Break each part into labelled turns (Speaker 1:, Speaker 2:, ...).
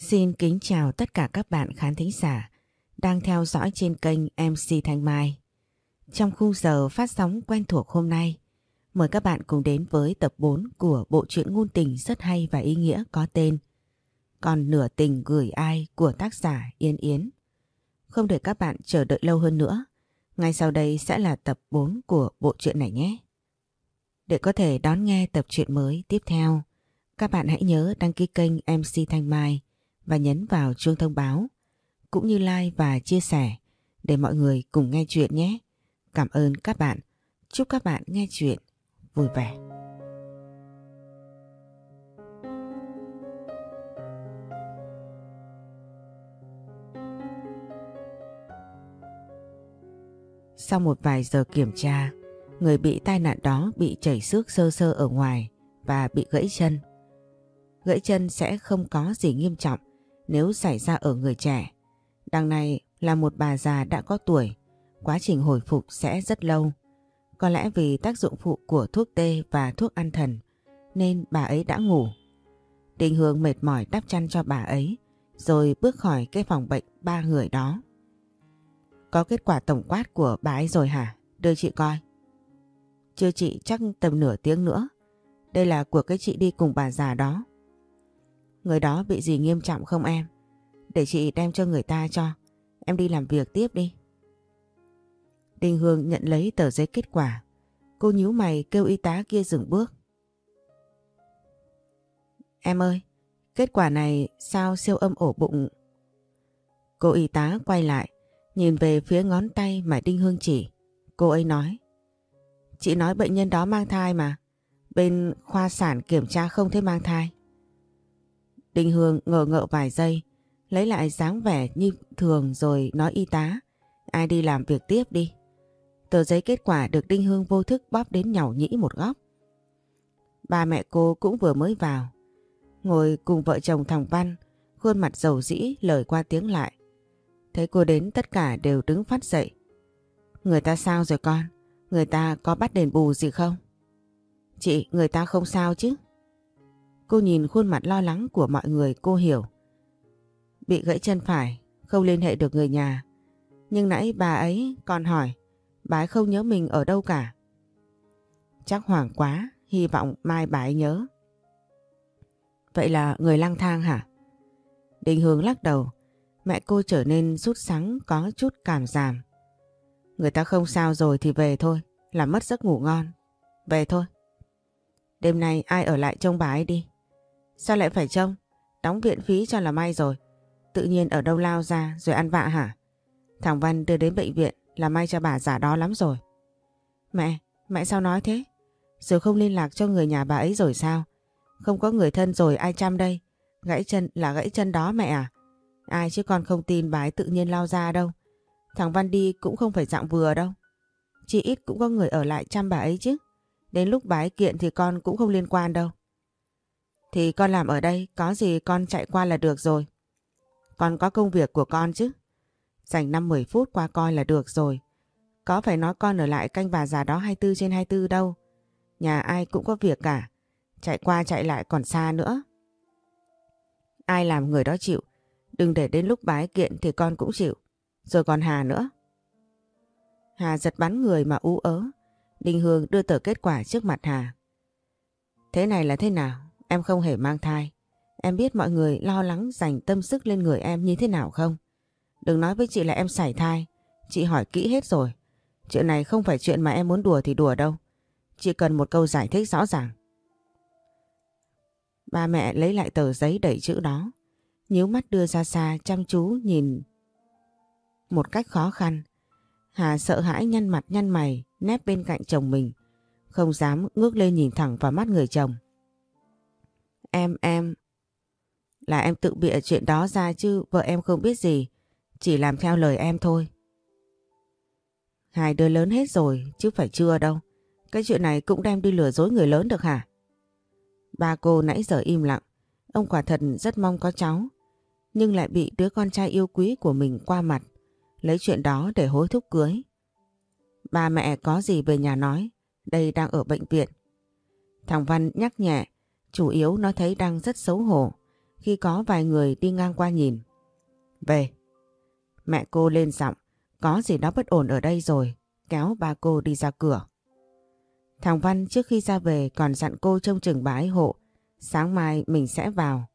Speaker 1: Xin kính chào tất cả các bạn khán thính giả đang theo dõi trên kênh MC Thanh Mai. Trong khung giờ phát sóng quen thuộc hôm nay, mời các bạn cùng đến với tập 4 của bộ truyện ngôn tình rất hay và ý nghĩa có tên Còn nửa tình gửi ai của tác giả Yên Yến. Không để các bạn chờ đợi lâu hơn nữa, ngay sau đây sẽ là tập 4 của bộ truyện này nhé. Để có thể đón nghe tập truyện mới tiếp theo, các bạn hãy nhớ đăng ký kênh MC Thanh Mai và nhấn vào chuông thông báo cũng như like và chia sẻ để mọi người cùng nghe chuyện nhé. Cảm ơn các bạn. Chúc các bạn nghe chuyện vui vẻ. Sau một vài giờ kiểm tra, người bị tai nạn đó bị chảy xước sơ sơ ở ngoài và bị gãy chân. Gãy chân sẽ không có gì nghiêm trọng nếu xảy ra ở người trẻ. Đằng này là một bà già đã có tuổi, quá trình hồi phục sẽ rất lâu. Có lẽ vì tác dụng phụ của thuốc tê và thuốc an thần nên bà ấy đã ngủ. Đình Hương mệt mỏi đắp chăn cho bà ấy rồi bước khỏi cái phòng bệnh ba người đó. Có kết quả tổng quát của bà ấy rồi hả? Đưa chị coi. Chưa chị chắc tầm nửa tiếng nữa. Đây là của cái chị đi cùng bà già đó. Người đó bị gì nghiêm trọng không em? Để chị đem cho người ta cho. Em đi làm việc tiếp đi. Đình Hương nhận lấy tờ giấy kết quả. Cô nhíu mày kêu y tá kia dừng bước. Em ơi, kết quả này sao siêu âm ổ bụng? Cô y tá quay lại, nhìn về phía ngón tay mà Đinh Hương chỉ. Cô ấy nói. Chị nói bệnh nhân đó mang thai mà. Bên khoa sản kiểm tra không thấy mang thai. Đình Hương ngờ ngợ vài giây, lấy lại dáng vẻ như thường rồi nói y tá. Ai đi làm việc tiếp đi. Tờ giấy kết quả được Đinh Hương vô thức bóp đến nhàu nhĩ một góc. Ba mẹ cô cũng vừa mới vào. Ngồi cùng vợ chồng thằng Văn, khuôn mặt dầu dĩ lời qua tiếng lại. Thấy cô đến tất cả đều đứng phát dậy. Người ta sao rồi con? Người ta có bắt đền bù gì không? Chị, người ta không sao chứ? Cô nhìn khuôn mặt lo lắng của mọi người cô hiểu. Bị gãy chân phải, không liên hệ được người nhà. Nhưng nãy bà ấy còn hỏi, bà ấy không nhớ mình ở đâu cả. Chắc hoảng quá, hy vọng mai bà ấy nhớ. Vậy là người lang thang hả? Đình hướng lắc đầu, mẹ cô trở nên rút sắng có chút cảm giảm. Người ta không sao rồi thì về thôi, làm mất giấc ngủ ngon. Về thôi. Đêm nay ai ở lại trông bà ấy đi. Sao lại phải trông? Đóng viện phí cho là may rồi. Tự nhiên ở đâu lao ra rồi ăn vạ hả? Thằng Văn đưa đến bệnh viện là may cho bà giả đó lắm rồi. Mẹ, mẹ sao nói thế? Rồi không liên lạc cho người nhà bà ấy rồi sao? Không có người thân rồi ai chăm đây? Gãy chân là gãy chân đó mẹ à? Ai chứ con không tin bà ấy tự nhiên lao ra đâu. Thằng Văn đi cũng không phải dạng vừa đâu. Chỉ ít cũng có người ở lại chăm bà ấy chứ. Đến lúc bà ấy kiện thì con cũng không liên quan đâu. Thì con làm ở đây, có gì con chạy qua là được rồi. Con có công việc của con chứ. Dành 5-10 phút qua coi là được rồi. Có phải nói con ở lại canh bà già đó 24 trên 24 đâu. Nhà ai cũng có việc cả. Chạy qua chạy lại còn xa nữa. Ai làm người đó chịu. Đừng để đến lúc bái kiện thì con cũng chịu. Rồi còn Hà nữa. Hà giật bắn người mà ú ớ. Đình Hương đưa tờ kết quả trước mặt Hà. Thế này là thế nào? Em không hề mang thai. Em biết mọi người lo lắng dành tâm sức lên người em như thế nào không? Đừng nói với chị là em sảy thai. Chị hỏi kỹ hết rồi. Chuyện này không phải chuyện mà em muốn đùa thì đùa đâu. Chị cần một câu giải thích rõ ràng. Ba mẹ lấy lại tờ giấy đẩy chữ đó. nhíu mắt đưa ra xa, chăm chú nhìn một cách khó khăn. Hà sợ hãi nhăn mặt nhăn mày, nép bên cạnh chồng mình. Không dám ngước lên nhìn thẳng vào mắt người chồng. Em, em... Là em tự bịa chuyện đó ra chứ vợ em không biết gì. Chỉ làm theo lời em thôi. Hai đứa lớn hết rồi chứ phải chưa đâu. Cái chuyện này cũng đem đi lừa dối người lớn được hả? Ba cô nãy giờ im lặng. Ông quả thật rất mong có cháu. Nhưng lại bị đứa con trai yêu quý của mình qua mặt. Lấy chuyện đó để hối thúc cưới. Ba mẹ có gì về nhà nói. Đây đang ở bệnh viện. Thằng Văn nhắc nhẹ Chủ yếu nó thấy đang rất xấu hổ khi có vài người đi ngang qua nhìn. Về. Mẹ cô lên giọng, có gì đó bất ổn ở đây rồi, kéo ba cô đi ra cửa. Thằng Văn trước khi ra về còn dặn cô trông chừng bà ấy hộ, sáng mai mình sẽ vào.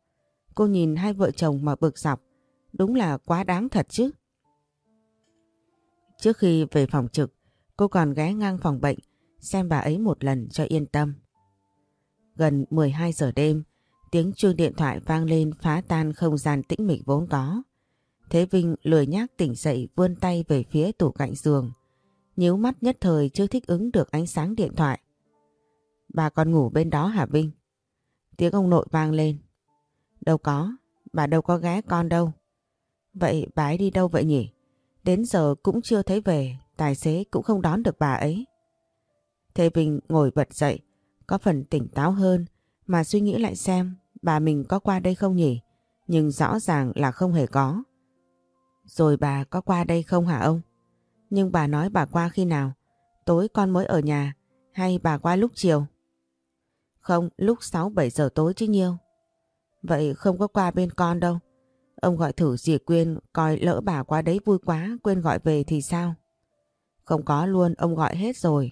Speaker 1: Cô nhìn hai vợ chồng mà bực dọc, đúng là quá đáng thật chứ. Trước khi về phòng trực, cô còn ghé ngang phòng bệnh xem bà ấy một lần cho yên tâm. Gần 12 giờ đêm, tiếng chuông điện thoại vang lên phá tan không gian tĩnh mịch vốn có. Thế Vinh lười nhác tỉnh dậy vươn tay về phía tủ cạnh giường. Nhíu mắt nhất thời chưa thích ứng được ánh sáng điện thoại. Bà còn ngủ bên đó hả Vinh? Tiếng ông nội vang lên. Đâu có, bà đâu có ghé con đâu. Vậy bà ấy đi đâu vậy nhỉ? Đến giờ cũng chưa thấy về, tài xế cũng không đón được bà ấy. Thế Vinh ngồi bật dậy, có phần tỉnh táo hơn mà suy nghĩ lại xem bà mình có qua đây không nhỉ? Nhưng rõ ràng là không hề có. Rồi bà có qua đây không hả ông? Nhưng bà nói bà qua khi nào? Tối con mới ở nhà hay bà qua lúc chiều? Không, lúc 6-7 giờ tối chứ nhiêu. Vậy không có qua bên con đâu. Ông gọi thử dì Quyên coi lỡ bà qua đấy vui quá quên gọi về thì sao? Không có luôn, ông gọi hết rồi.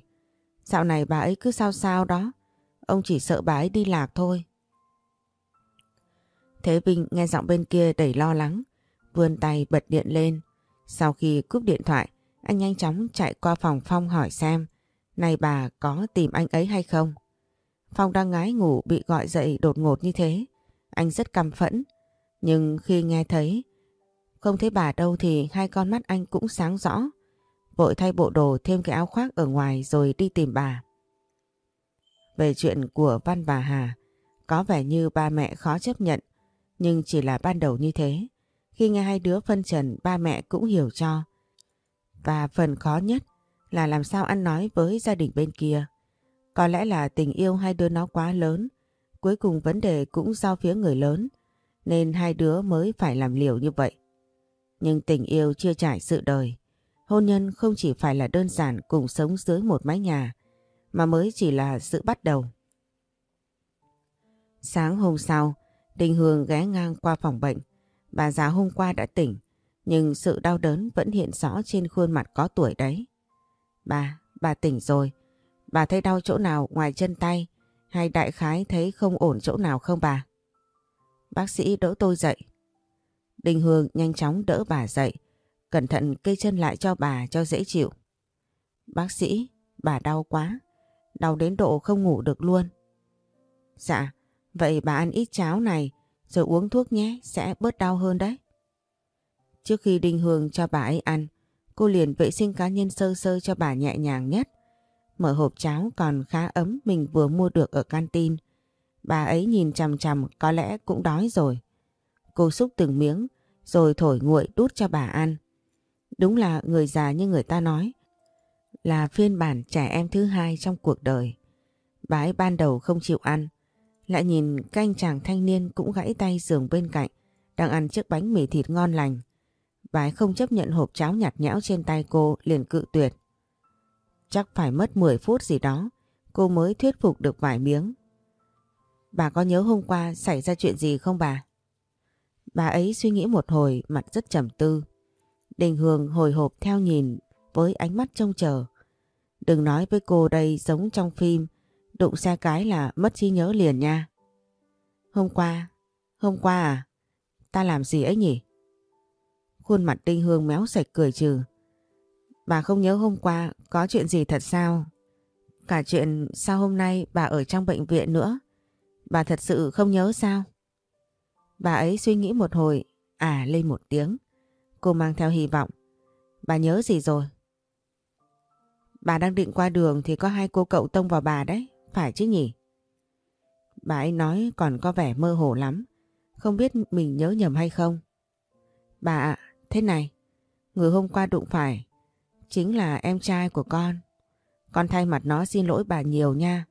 Speaker 1: Dạo này bà ấy cứ sao sao đó. Ông chỉ sợ bà ấy đi lạc thôi. Thế Vinh nghe giọng bên kia đầy lo lắng, vươn tay bật điện lên. Sau khi cúp điện thoại, anh nhanh chóng chạy qua phòng Phong hỏi xem, này bà có tìm anh ấy hay không? Phong đang ngái ngủ bị gọi dậy đột ngột như thế. Anh rất căm phẫn. Nhưng khi nghe thấy không thấy bà đâu thì hai con mắt anh cũng sáng rõ. Vội thay bộ đồ thêm cái áo khoác ở ngoài rồi đi tìm bà. Về chuyện của Văn bà Hà, có vẻ như ba mẹ khó chấp nhận, nhưng chỉ là ban đầu như thế. Khi nghe hai đứa phân trần ba mẹ cũng hiểu cho. Và phần khó nhất là làm sao ăn nói với gia đình bên kia. Có lẽ là tình yêu hai đứa nó quá lớn, cuối cùng vấn đề cũng do phía người lớn, nên hai đứa mới phải làm liều như vậy. Nhưng tình yêu chưa trải sự đời, hôn nhân không chỉ phải là đơn giản cùng sống dưới một mái nhà, mà mới chỉ là sự bắt đầu. Sáng hôm sau, Đình Hương ghé ngang qua phòng bệnh. Bà già hôm qua đã tỉnh, nhưng sự đau đớn vẫn hiện rõ trên khuôn mặt có tuổi đấy. Bà, bà tỉnh rồi. Bà thấy đau chỗ nào ngoài chân tay hay đại khái thấy không ổn chỗ nào không bà? Bác sĩ đỡ tôi dậy. Đình Hương nhanh chóng đỡ bà dậy, cẩn thận cây chân lại cho bà cho dễ chịu. Bác sĩ, bà đau quá, đau đến độ không ngủ được luôn. Dạ, vậy bà ăn ít cháo này rồi uống thuốc nhé, sẽ bớt đau hơn đấy. Trước khi Đinh Hương cho bà ấy ăn, cô liền vệ sinh cá nhân sơ sơ cho bà nhẹ nhàng nhất. Mở hộp cháo còn khá ấm mình vừa mua được ở canteen. Bà ấy nhìn chằm chằm có lẽ cũng đói rồi. Cô xúc từng miếng rồi thổi nguội đút cho bà ăn. Đúng là người già như người ta nói. Là phiên bản trẻ em thứ hai trong cuộc đời. Bà ấy ban đầu không chịu ăn. Lại nhìn canh chàng thanh niên cũng gãy tay giường bên cạnh. Đang ăn chiếc bánh mì thịt ngon lành. Bà ấy không chấp nhận hộp cháo nhạt nhẽo trên tay cô, liền cự tuyệt. Chắc phải mất 10 phút gì đó, cô mới thuyết phục được vài miếng. Bà có nhớ hôm qua xảy ra chuyện gì không bà? Bà ấy suy nghĩ một hồi, mặt rất trầm tư. Đình Hương hồi hộp theo nhìn với ánh mắt trông chờ. Đừng nói với cô đây giống trong phim đụng xe cái là mất trí nhớ liền nha. Hôm qua, hôm qua à? Ta làm gì ấy nhỉ? Khuôn mặt Đinh Hương méo sạch cười trừ. Bà không nhớ hôm qua có chuyện gì thật sao? Cả chuyện sao hôm nay bà ở trong bệnh viện nữa? Bà thật sự không nhớ sao? Bà ấy suy nghĩ một hồi, à lên một tiếng. Cô mang theo hy vọng. Bà nhớ gì rồi? Bà đang định qua đường thì có hai cô cậu tông vào bà đấy, phải chứ nhỉ? Bà ấy nói còn có vẻ mơ hồ lắm, không biết mình nhớ nhầm hay không. Bà ạ, thế này, người hôm qua đụng phải chính là em trai của con. Con thay mặt nó xin lỗi bà nhiều nha.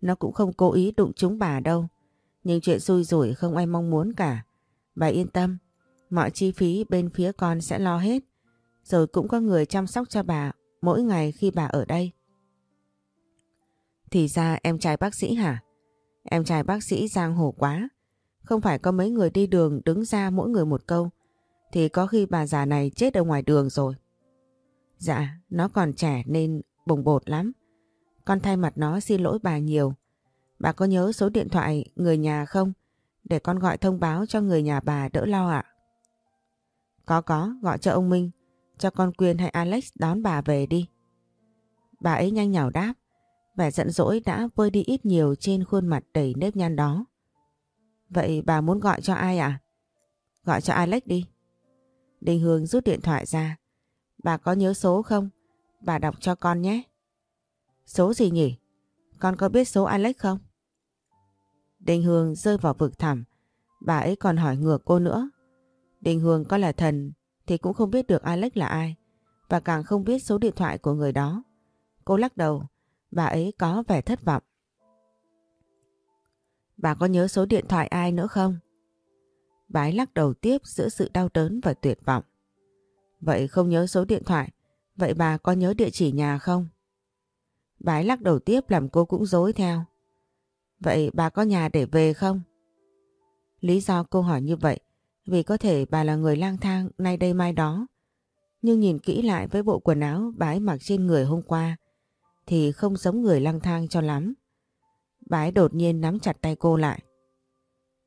Speaker 1: Nó cũng không cố ý đụng chúng bà đâu. Nhưng chuyện xui rủi không ai mong muốn cả. Bà yên tâm, mọi chi phí bên phía con sẽ lo hết. Rồi cũng có người chăm sóc cho bà mỗi ngày khi bà ở đây. Thì ra em trai bác sĩ hả? Em trai bác sĩ giang hồ quá. Không phải có mấy người đi đường đứng ra mỗi người một câu thì có khi bà già này chết ở ngoài đường rồi. Dạ, nó còn trẻ nên bồng bột lắm. Con thay mặt nó xin lỗi bà nhiều. Bà có nhớ số điện thoại người nhà không? Để con gọi thông báo cho người nhà bà đỡ lo ạ. Có có, gọi cho ông Minh. Cho con Quyên hay Alex đón bà về đi. Bà ấy nhanh nhảu đáp. Vẻ giận dỗi đã vơi đi ít nhiều trên khuôn mặt đầy nếp nhăn đó. Vậy bà muốn gọi cho ai? À? Gọi cho Alex đi. Đình Hương rút điện thoại ra. Bà có nhớ số không? Bà đọc cho con nhé. Số gì nhỉ? Con có biết số Alex không? Đình Hương rơi vào vực thẳm. Bà ấy còn hỏi ngược cô nữa. Đình Hương có là thần thì cũng không biết được Alex là ai và càng không biết số điện thoại của người đó. Cô lắc đầu, bà ấy có vẻ thất vọng. Bà có nhớ số điện thoại ai nữa không? Bà ấy lắc đầu tiếp giữa sự đau đớn và tuyệt vọng. Vậy không nhớ số điện thoại, vậy bà có nhớ địa chỉ nhà không? Bà ấy lắc đầu tiếp làm cô cũng dối theo. Vậy bà có nhà để về không? Lý do cô hỏi như vậy vì có thể bà là người lang thang nay đây mai đó. Nhưng nhìn kỹ lại với bộ quần áo bà ấy mặc trên người hôm qua thì không giống người lang thang cho lắm. Bà ấy đột nhiên nắm chặt tay cô lại.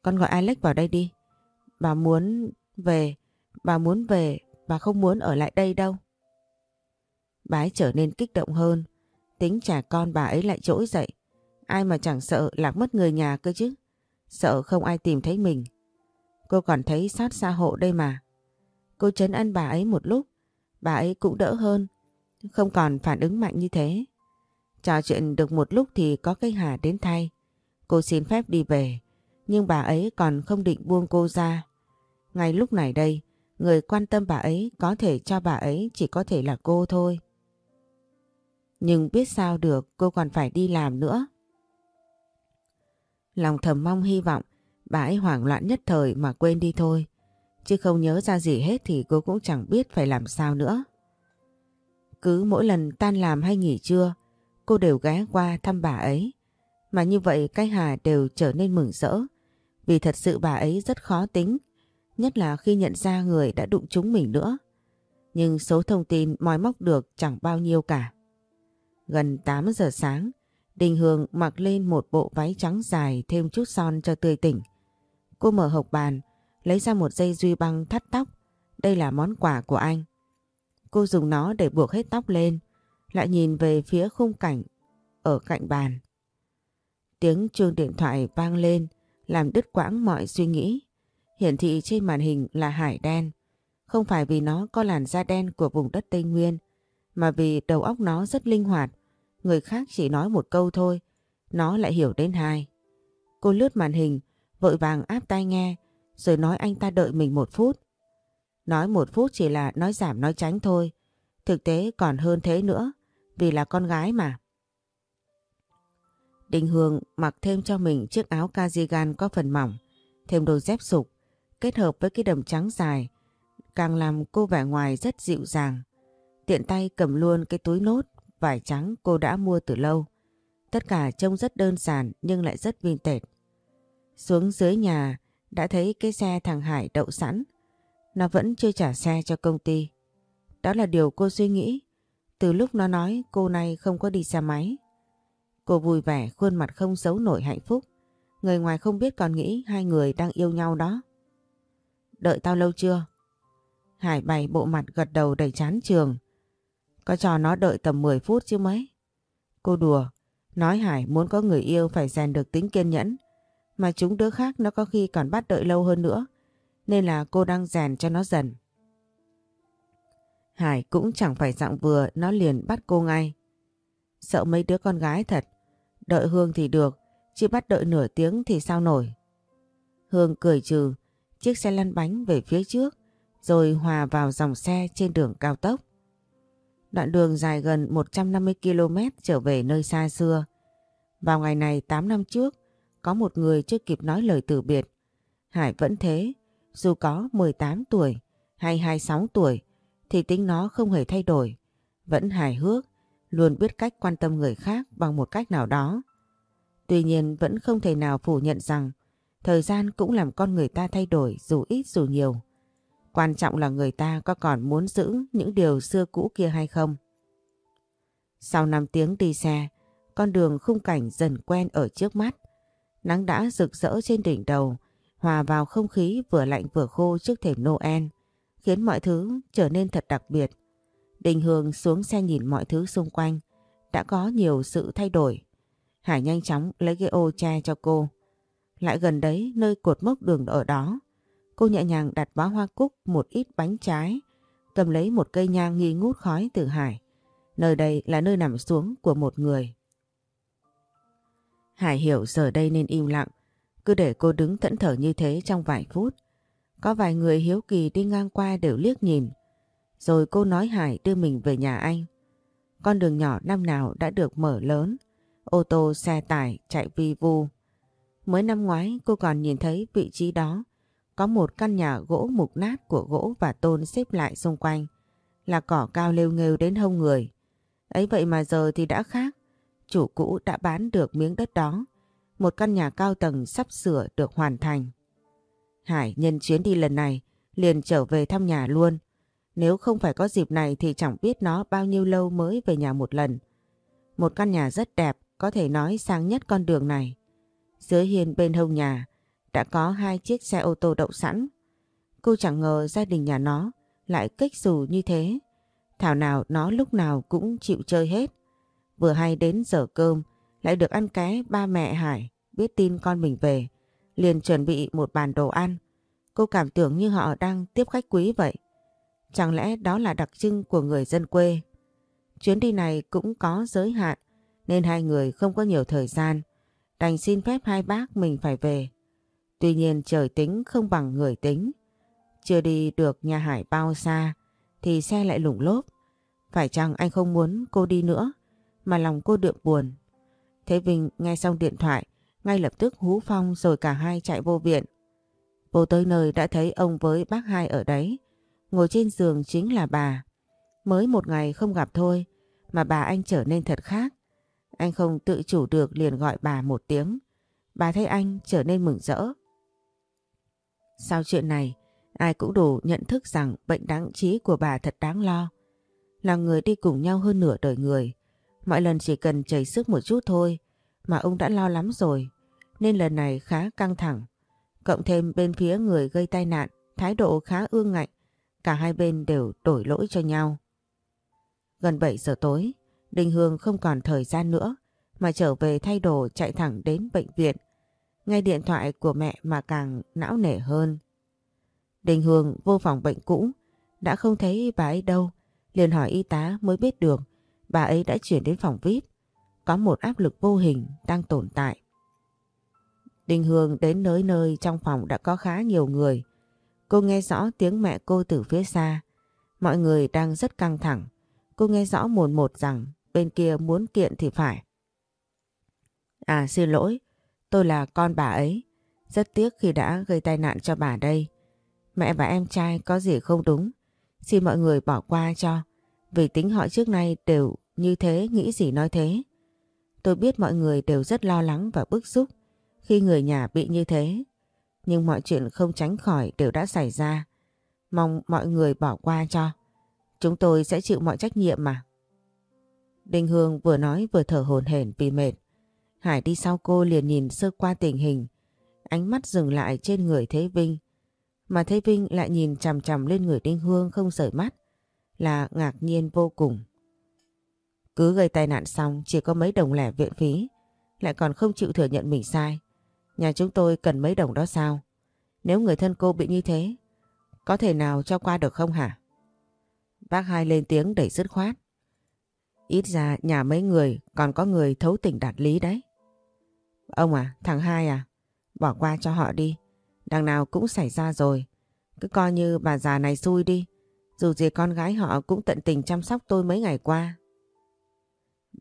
Speaker 1: Con gọi Alex vào đây đi. Bà muốn về, bà muốn về, bà không muốn ở lại đây đâu. Bà ấy trở nên kích động hơn. Tính trả con bà ấy lại trỗi dậy. Ai mà chẳng sợ lạc mất người nhà cơ chứ. Sợ không ai tìm thấy mình. Cô còn thấy xót xa hộ đây mà. Cô chấn ăn bà ấy một lúc. Bà ấy cũng đỡ hơn. Không còn phản ứng mạnh như thế. Trò chuyện được một lúc thì có cái Hà đến thay. Cô xin phép đi về. Nhưng bà ấy còn không định buông cô ra. Ngay lúc này đây, người quan tâm bà ấy có thể cho bà ấy chỉ có thể là cô thôi. Nhưng biết sao được cô còn phải đi làm nữa. Lòng thầm mong hy vọng bà ấy hoảng loạn nhất thời mà quên đi thôi. Chứ không nhớ ra gì hết thì cô cũng chẳng biết phải làm sao nữa. Cứ mỗi lần tan làm hay nghỉ trưa, cô đều ghé qua thăm bà ấy. Mà như vậy cái Hà đều trở nên mừng rỡ. Vì thật sự bà ấy rất khó tính, nhất là khi nhận ra người đã đụng trúng mình nữa. Nhưng số thông tin moi móc được chẳng bao nhiêu cả. Gần 8 giờ sáng, Đình Hương mặc lên một bộ váy trắng dài thêm chút son cho tươi tỉnh. Cô mở hộp bàn, lấy ra một dây duy băng thắt tóc. Đây là món quà của anh. Cô dùng nó để buộc hết tóc lên, lại nhìn về phía khung cảnh ở cạnh bàn. Tiếng chuông điện thoại vang lên, làm đứt quãng mọi suy nghĩ. Hiển thị trên màn hình là hải đen. Không phải vì nó có làn da đen của vùng đất Tây Nguyên, mà vì đầu óc nó rất linh hoạt. Người khác chỉ nói một câu thôi, nó lại hiểu đến hai. Cô lướt màn hình, vội vàng áp tai nghe, rồi nói anh ta đợi mình một phút. Nói một phút chỉ là nói giảm nói tránh thôi, thực tế còn hơn thế nữa, vì là con gái mà. Đình Hương mặc thêm cho mình chiếc áo cardigan có phần mỏng, thêm đôi dép sục, kết hợp với cái đầm trắng dài, càng làm cô vẻ ngoài rất dịu dàng. Tiện tay cầm luôn cái túi nốt, vải trắng cô đã mua từ lâu. Tất cả trông rất đơn giản nhưng lại rất vintage. Xuống dưới nhà đã thấy cái xe thằng Hải đậu sẵn. Nó vẫn chưa trả xe cho công ty. Đó là điều cô suy nghĩ. Từ lúc nó nói cô này không có đi xe máy. Cô vui vẻ khuôn mặt không giấu nổi hạnh phúc. Người ngoài không biết còn nghĩ hai người đang yêu nhau đó. Đợi tao lâu chưa? Hải bày bộ mặt gật đầu đầy chán trường. Có cho nó đợi tầm 10 phút chứ mấy. Cô đùa, nói Hải muốn có người yêu phải rèn được tính kiên nhẫn. Mà chúng đứa khác nó có khi còn bắt đợi lâu hơn nữa. Nên là cô đang rèn cho nó dần. Hải cũng chẳng phải dạng vừa nó liền bắt cô ngay. Sợ mấy đứa con gái thật. Đợi Hương thì được, chứ bắt đợi nửa tiếng thì sao nổi. Hương cười trừ, chiếc xe lăn bánh về phía trước, rồi hòa vào dòng xe trên đường cao tốc. Đoạn đường dài gần 150 km trở về nơi xa xưa. Vào ngày này 8 năm trước, có một người chưa kịp nói lời từ biệt. Hải vẫn thế, dù có 18 tuổi hay 26 tuổi thì tính nó không hề thay đổi. Vẫn hài hước, luôn biết cách quan tâm người khác bằng một cách nào đó. Tuy nhiên vẫn không thể nào phủ nhận rằng Thời gian cũng làm con người ta thay đổi dù ít dù nhiều. Quan trọng là người ta có còn muốn giữ những điều xưa cũ kia hay không. Sau 5 tiếng đi xe, con đường khung cảnh dần quen ở trước mắt. Nắng đã rực rỡ trên đỉnh đầu, hòa vào không khí vừa lạnh vừa khô trước thềm Noel, khiến mọi thứ trở nên thật đặc biệt. Đình Hương xuống xe nhìn mọi thứ xung quanh, đã có nhiều sự thay đổi. Hải nhanh chóng lấy cái ô che cho cô. Lại gần đấy nơi cột mốc đường ở đó, cô nhẹ nhàng đặt bó hoa cúc một ít bánh trái, cầm lấy một cây nhang nghi ngút khói từ Hải. Nơi đây là nơi nằm xuống của một người. Hải hiểu giờ đây nên im lặng, cứ để cô đứng thẫn thở như thế trong vài phút. Có vài người hiếu kỳ đi ngang qua đều liếc nhìn. Rồi cô nói Hải đưa mình về nhà anh. Con đường nhỏ năm nào đã được mở lớn, ô tô xe tải chạy vi vu. Mới năm ngoái cô còn nhìn thấy vị trí đó có một căn nhà gỗ mục nát của gỗ và tôn xếp lại xung quanh là cỏ cao lêu nghêu đến hông người. Ấy vậy mà giờ thì đã khác. Chủ cũ đã bán được miếng đất đó. Một căn nhà cao tầng sắp sửa được hoàn thành. Hải nhân chuyến đi lần này liền trở về thăm nhà luôn. Nếu không phải có dịp này thì chẳng biết nó bao nhiêu lâu mới về nhà một lần. Một căn nhà rất đẹp, có thể nói sang nhất con đường này. Dưới hiên bên hông nhà đã có hai chiếc xe ô tô đậu sẵn. Cô chẳng ngờ gia đình nhà nó lại kích dù như thế. Thảo nào nó lúc nào cũng chịu chơi hết. Vừa hay đến giờ cơm, lại được ăn ké ba mẹ Hải biết tin con mình về. Liền chuẩn bị một bàn đồ ăn. Cô cảm tưởng như họ đang tiếp khách quý vậy. Chẳng lẽ đó là đặc trưng của người dân quê? Chuyến đi này cũng có giới hạn, nên hai người không có nhiều thời gian. Đành xin phép hai bác mình phải về. Tuy nhiên trời tính không bằng người tính. Chưa đi được nhà Hải bao xa, thì xe lại lủng lốp. Phải chăng anh không muốn cô đi nữa mà lòng cô đượm buồn. Thế Vinh nghe xong điện thoại ngay lập tức hú phong rồi cả hai chạy vô viện. Vô tới nơi đã thấy ông với bác hai ở đấy. Ngồi trên giường chính là bà. Mới một ngày không gặp thôi mà bà anh trở nên thật khác. Anh không tự chủ được liền gọi bà một tiếng. Bà thấy anh trở nên mừng rỡ. Sau chuyện này, ai cũng đủ nhận thức rằng bệnh đáng trí của bà thật đáng lo. Là người đi cùng nhau hơn nửa đời người. Mọi lần chỉ cần chảy sức một chút thôi mà ông đã lo lắm rồi. Nên lần này khá căng thẳng. Cộng thêm bên phía người gây tai nạn, thái độ khá ương ngạnh. Cả hai bên đều đổi lỗi cho nhau. Gần 7 giờ tối, Đình Hương không còn thời gian nữa mà trở về thay đồ chạy thẳng đến bệnh viện. nghe điện thoại của mẹ mà càng não nể hơn. Đình Hương vô phòng bệnh cũ, đã không thấy bà ấy đâu, liền hỏi y tá mới biết được bà ấy đã chuyển đến phòng VIP. Có một áp lực vô hình đang tồn tại. Đình Hương đến nơi nơi trong phòng đã có khá nhiều người. Cô nghe rõ tiếng mẹ cô từ phía xa. Mọi người đang rất căng thẳng. Cô nghe rõ mồn một rằng bên kia muốn kiện thì phải. À xin lỗi, tôi là con bà ấy. Rất tiếc khi đã gây tai nạn cho bà đây. Mẹ và em trai có gì không đúng. Xin mọi người bỏ qua cho. Vì tính họ trước nay đều như thế, nghĩ gì nói thế. Tôi biết mọi người đều rất lo lắng và bức xúc khi người nhà bị như thế. Nhưng mọi chuyện không tránh khỏi đều đã xảy ra. Mong mọi người bỏ qua cho. Chúng tôi sẽ chịu mọi trách nhiệm mà. Đinh Hương vừa nói vừa thở hồn hển vì mệt. Hải đi sau cô liền nhìn sơ qua tình hình. Ánh mắt dừng lại trên người Thế Vinh. Mà Thế Vinh lại nhìn chằm chằm lên người Đinh Hương không rời mắt. Là ngạc nhiên vô cùng. Cứ gây tai nạn xong chỉ có mấy đồng lẻ viện phí. Lại còn không chịu thừa nhận mình sai. Nhà chúng tôi cần mấy đồng đó sao? Nếu người thân cô bị như thế, có thể nào cho qua được không hả? Bác hai lên tiếng đẩy dứt khoát. Ít ra nhà mấy người còn có người thấu tình đạt lý đấy. Ông à, thằng hai à, bỏ qua cho họ đi. Đằng nào cũng xảy ra rồi. Cứ coi như bà già này xui đi. Dù gì con gái họ cũng tận tình chăm sóc tôi mấy ngày qua.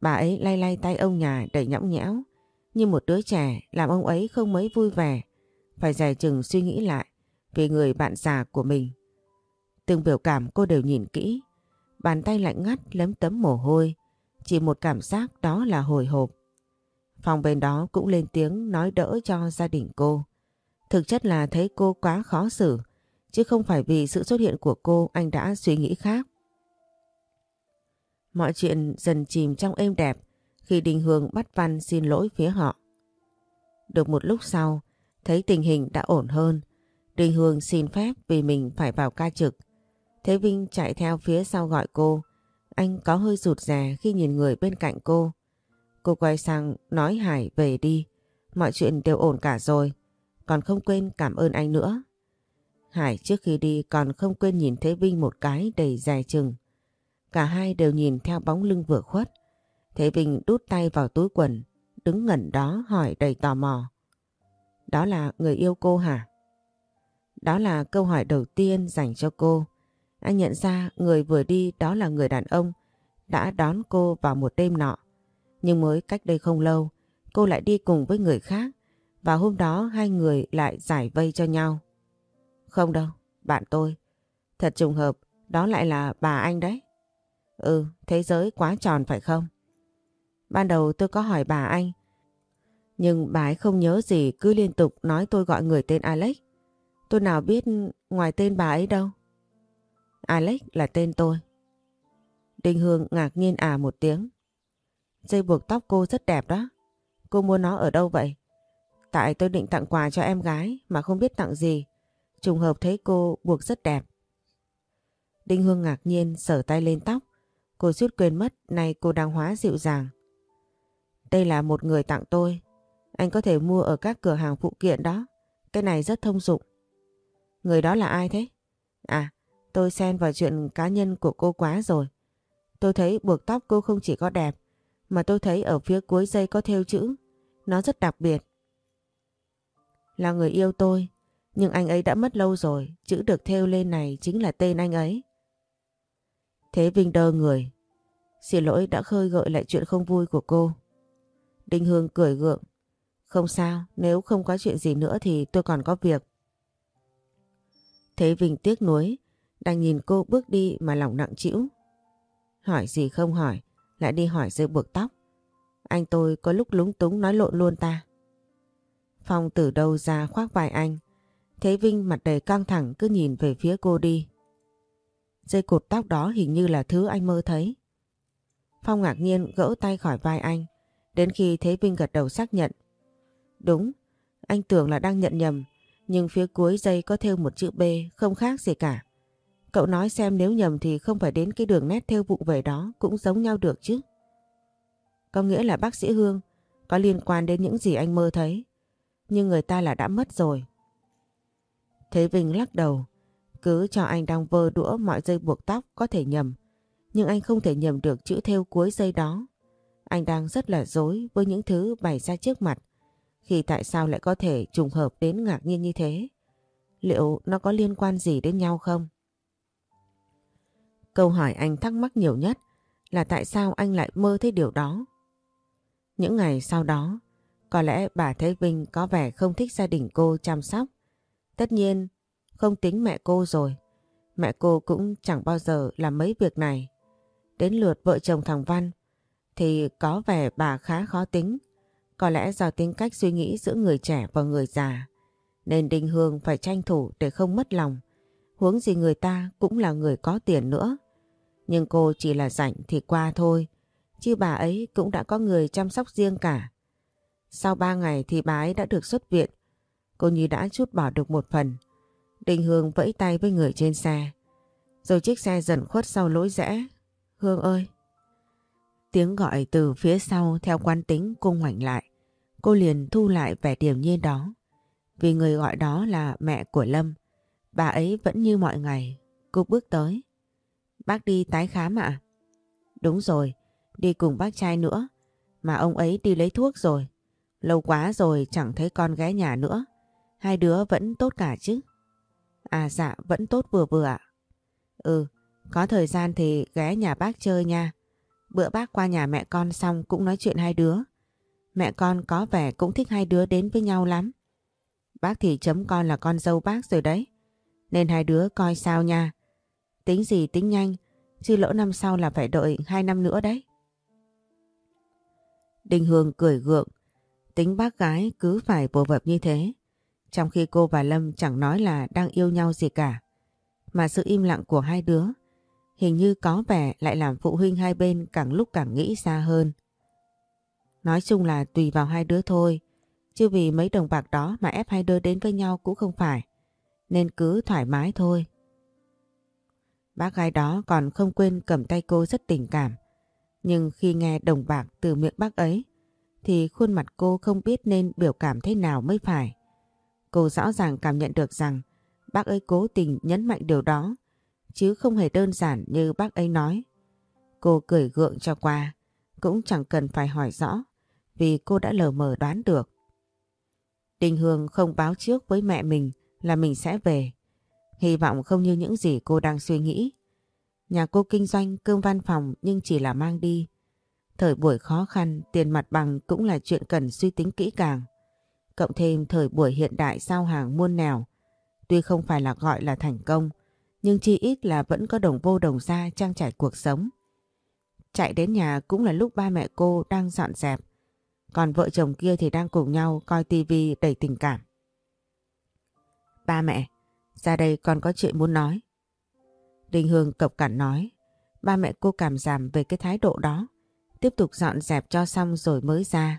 Speaker 1: Bà ấy lay lay tay ông nhà đầy nhõng nhẽo. Như một đứa trẻ làm ông ấy không mấy vui vẻ. Phải dài chừng suy nghĩ lại về người bạn già của mình. Từng biểu cảm cô đều nhìn kỹ. Bàn tay lạnh ngắt lấm tấm mồ hôi. Chỉ một cảm giác đó là hồi hộp. Phòng bên đó cũng lên tiếng nói đỡ cho gia đình cô. Thực chất là thấy cô quá khó xử, chứ không phải vì sự xuất hiện của cô anh đã suy nghĩ khác. Mọi chuyện dần chìm trong êm đẹp khi Đình Hương bắt Văn xin lỗi phía họ. Được một lúc sau, thấy tình hình đã ổn hơn, Đình Hương xin phép vì mình phải vào ca trực. Thế Vinh chạy theo phía sau gọi cô, anh có hơi rụt rè khi nhìn người bên cạnh cô. Cô quay sang nói Hải về đi, mọi chuyện đều ổn cả rồi, còn không quên cảm ơn anh nữa. Hải trước khi đi còn không quên nhìn Thế Vinh một cái đầy dài chừng. Cả hai đều nhìn theo bóng lưng vừa khuất. Thế Vinh đút tay vào túi quần, đứng ngẩn đó hỏi đầy tò mò. Đó là người yêu cô hả? Đó là câu hỏi đầu tiên dành cho cô. Anh nhận ra người vừa đi đó là người đàn ông đã đón cô vào một đêm nọ. Nhưng mới cách đây không lâu, cô lại đi cùng với người khác và hôm đó hai người lại giải vây cho nhau. Không đâu, bạn tôi. Thật trùng hợp, đó lại là bà anh đấy. Ừ, thế giới quá tròn phải không? Ban đầu tôi có hỏi bà anh, nhưng bà ấy không nhớ gì cứ liên tục nói tôi gọi người tên Alex. Tôi nào biết ngoài tên bà ấy đâu. Alex là tên tôi. Đình Hương ngạc nhiên à một tiếng. Dây buộc tóc cô rất đẹp đó. Cô mua nó ở đâu vậy? Tại tôi định tặng quà cho em gái mà không biết tặng gì. Trùng hợp thấy cô buộc rất đẹp. Đinh Hương ngạc nhiên sở tay lên tóc. Cô suýt quên mất nay cô đang hóa dịu dàng. Đây là một người tặng tôi. Anh có thể mua ở các cửa hàng phụ kiện đó. Cái này rất thông dụng. Người đó là ai thế? À, tôi xen vào chuyện cá nhân của cô quá rồi. Tôi thấy buộc tóc cô không chỉ có đẹp, mà tôi thấy ở phía cuối dây có thêu chữ. Nó rất đặc biệt. Là người yêu tôi, nhưng anh ấy đã mất lâu rồi, chữ được thêu lên này chính là tên anh ấy. Thế Vinh đơ người. Xin lỗi đã khơi gợi lại chuyện không vui của cô. Đinh Hương cười gượng. Không sao, nếu không có chuyện gì nữa thì tôi còn có việc. Thế Vinh tiếc nuối, đang nhìn cô bước đi mà lòng nặng trĩu. Hỏi gì không hỏi, lại đi hỏi dây buộc tóc. Anh tôi có lúc lúng túng nói lộn luôn ta. Phong từ đâu ra khoác vai anh. Thế Vinh mặt đầy căng thẳng cứ nhìn về phía cô đi. Dây cột tóc đó hình như là thứ anh mơ thấy. Phong ngạc nhiên gỡ tay khỏi vai anh. Đến khi Thế Vinh gật đầu xác nhận. Đúng, anh tưởng là đang nhận nhầm. Nhưng phía cuối dây có thêu một chữ B không khác gì cả. Cậu nói xem nếu nhầm thì không phải đến cái đường nét thêu vụ về đó cũng giống nhau được chứ. Có nghĩa là bác sĩ Hương có liên quan đến những gì anh mơ thấy. Nhưng người ta là đã mất rồi. Thế Vinh lắc đầu. Cứ cho anh đang vơ đũa mọi dây buộc tóc có thể nhầm. Nhưng anh không thể nhầm được chữ theo cuối dây đó. Anh đang rất là dối với những thứ bày ra trước mặt. Khi tại sao lại có thể trùng hợp đến ngạc nhiên như thế? Liệu nó có liên quan gì đến nhau không? Câu hỏi anh thắc mắc nhiều nhất là tại sao anh lại mơ thấy điều đó? Những ngày sau đó, có lẽ bà Thế Vinh có vẻ không thích gia đình cô chăm sóc. Tất nhiên, không tính mẹ cô rồi. Mẹ cô cũng chẳng bao giờ làm mấy việc này. Đến lượt vợ chồng thằng Văn, thì có vẻ bà khá khó tính. Có lẽ do tính cách suy nghĩ giữa người trẻ và người già. Nên Đinh Hương phải tranh thủ để không mất lòng. Huống gì người ta cũng là người có tiền nữa. Nhưng cô chỉ là rảnh thì qua thôi. Chứ bà ấy cũng đã có người chăm sóc riêng cả. Sau ba ngày thì bà ấy đã được xuất viện. Cô như đã chút bỏ được một phần. Đình Hương vẫy tay với người trên xe. Rồi chiếc xe dần khuất sau lối rẽ. Hương ơi! Tiếng gọi từ phía sau theo quan tính cô ngoảnh lại. Cô liền thu lại vẻ điềm nhiên đó. Vì người gọi đó là mẹ của Lâm. Bà ấy vẫn như mọi ngày. Cô bước tới. Bác đi tái khám ạ? Đúng rồi, đi cùng bác trai nữa. Mà ông ấy đi lấy thuốc rồi. Lâu quá rồi chẳng thấy con ghé nhà nữa. Hai đứa vẫn tốt cả chứ? À dạ vẫn tốt vừa vừa ạ. Ừ, có thời gian thì ghé nhà bác chơi nha. Bữa bác qua nhà mẹ con xong cũng nói chuyện hai đứa. Mẹ con có vẻ cũng thích hai đứa đến với nhau lắm. Bác thì chấm con là con dâu bác rồi đấy. Nên hai đứa coi sao nha. Tính gì tính nhanh, chứ lỡ năm sau là phải đợi hai năm nữa đấy. Đình Hương cười gượng, tính bác gái cứ phải bồ vập như thế. Trong khi cô và Lâm chẳng nói là đang yêu nhau gì cả. Mà sự im lặng của hai đứa hình như có vẻ lại làm phụ huynh hai bên càng lúc càng nghĩ xa hơn. Nói chung là tùy vào hai đứa thôi, chứ vì mấy đồng bạc đó mà ép hai đứa đến với nhau cũng không phải, nên cứ thoải mái thôi. Bác gái đó còn không quên cầm tay cô rất tình cảm, nhưng khi nghe đồng bạc từ miệng bác ấy, thì khuôn mặt cô không biết nên biểu cảm thế nào mới phải. Cô rõ ràng cảm nhận được rằng bác ấy cố tình nhấn mạnh điều đó, chứ không hề đơn giản như bác ấy nói. Cô cười gượng cho qua, cũng chẳng cần phải hỏi rõ, vì cô đã lờ mờ đoán được. Đình Hương không báo trước với mẹ mình là mình sẽ về. Hy vọng không như những gì cô đang suy nghĩ. Nhà cô kinh doanh cơm văn phòng nhưng chỉ là mang đi. Thời buổi khó khăn, tiền mặt bằng cũng là chuyện cần suy tính kỹ càng. Cộng thêm thời buổi hiện đại giao hàng muôn nẻo. Tuy không phải là gọi là thành công, nhưng chi ít là vẫn có đồng vô đồng ra trang trải cuộc sống. Chạy đến nhà cũng là lúc ba mẹ cô đang dọn dẹp. Còn vợ chồng kia thì đang cùng nhau coi tivi đầy tình cảm. Ba mẹ, ra đây con có chuyện muốn nói. Đình Hương cộc cằn nói. Ba mẹ cô cảm giảm về cái thái độ đó. Tiếp tục dọn dẹp cho xong rồi mới ra.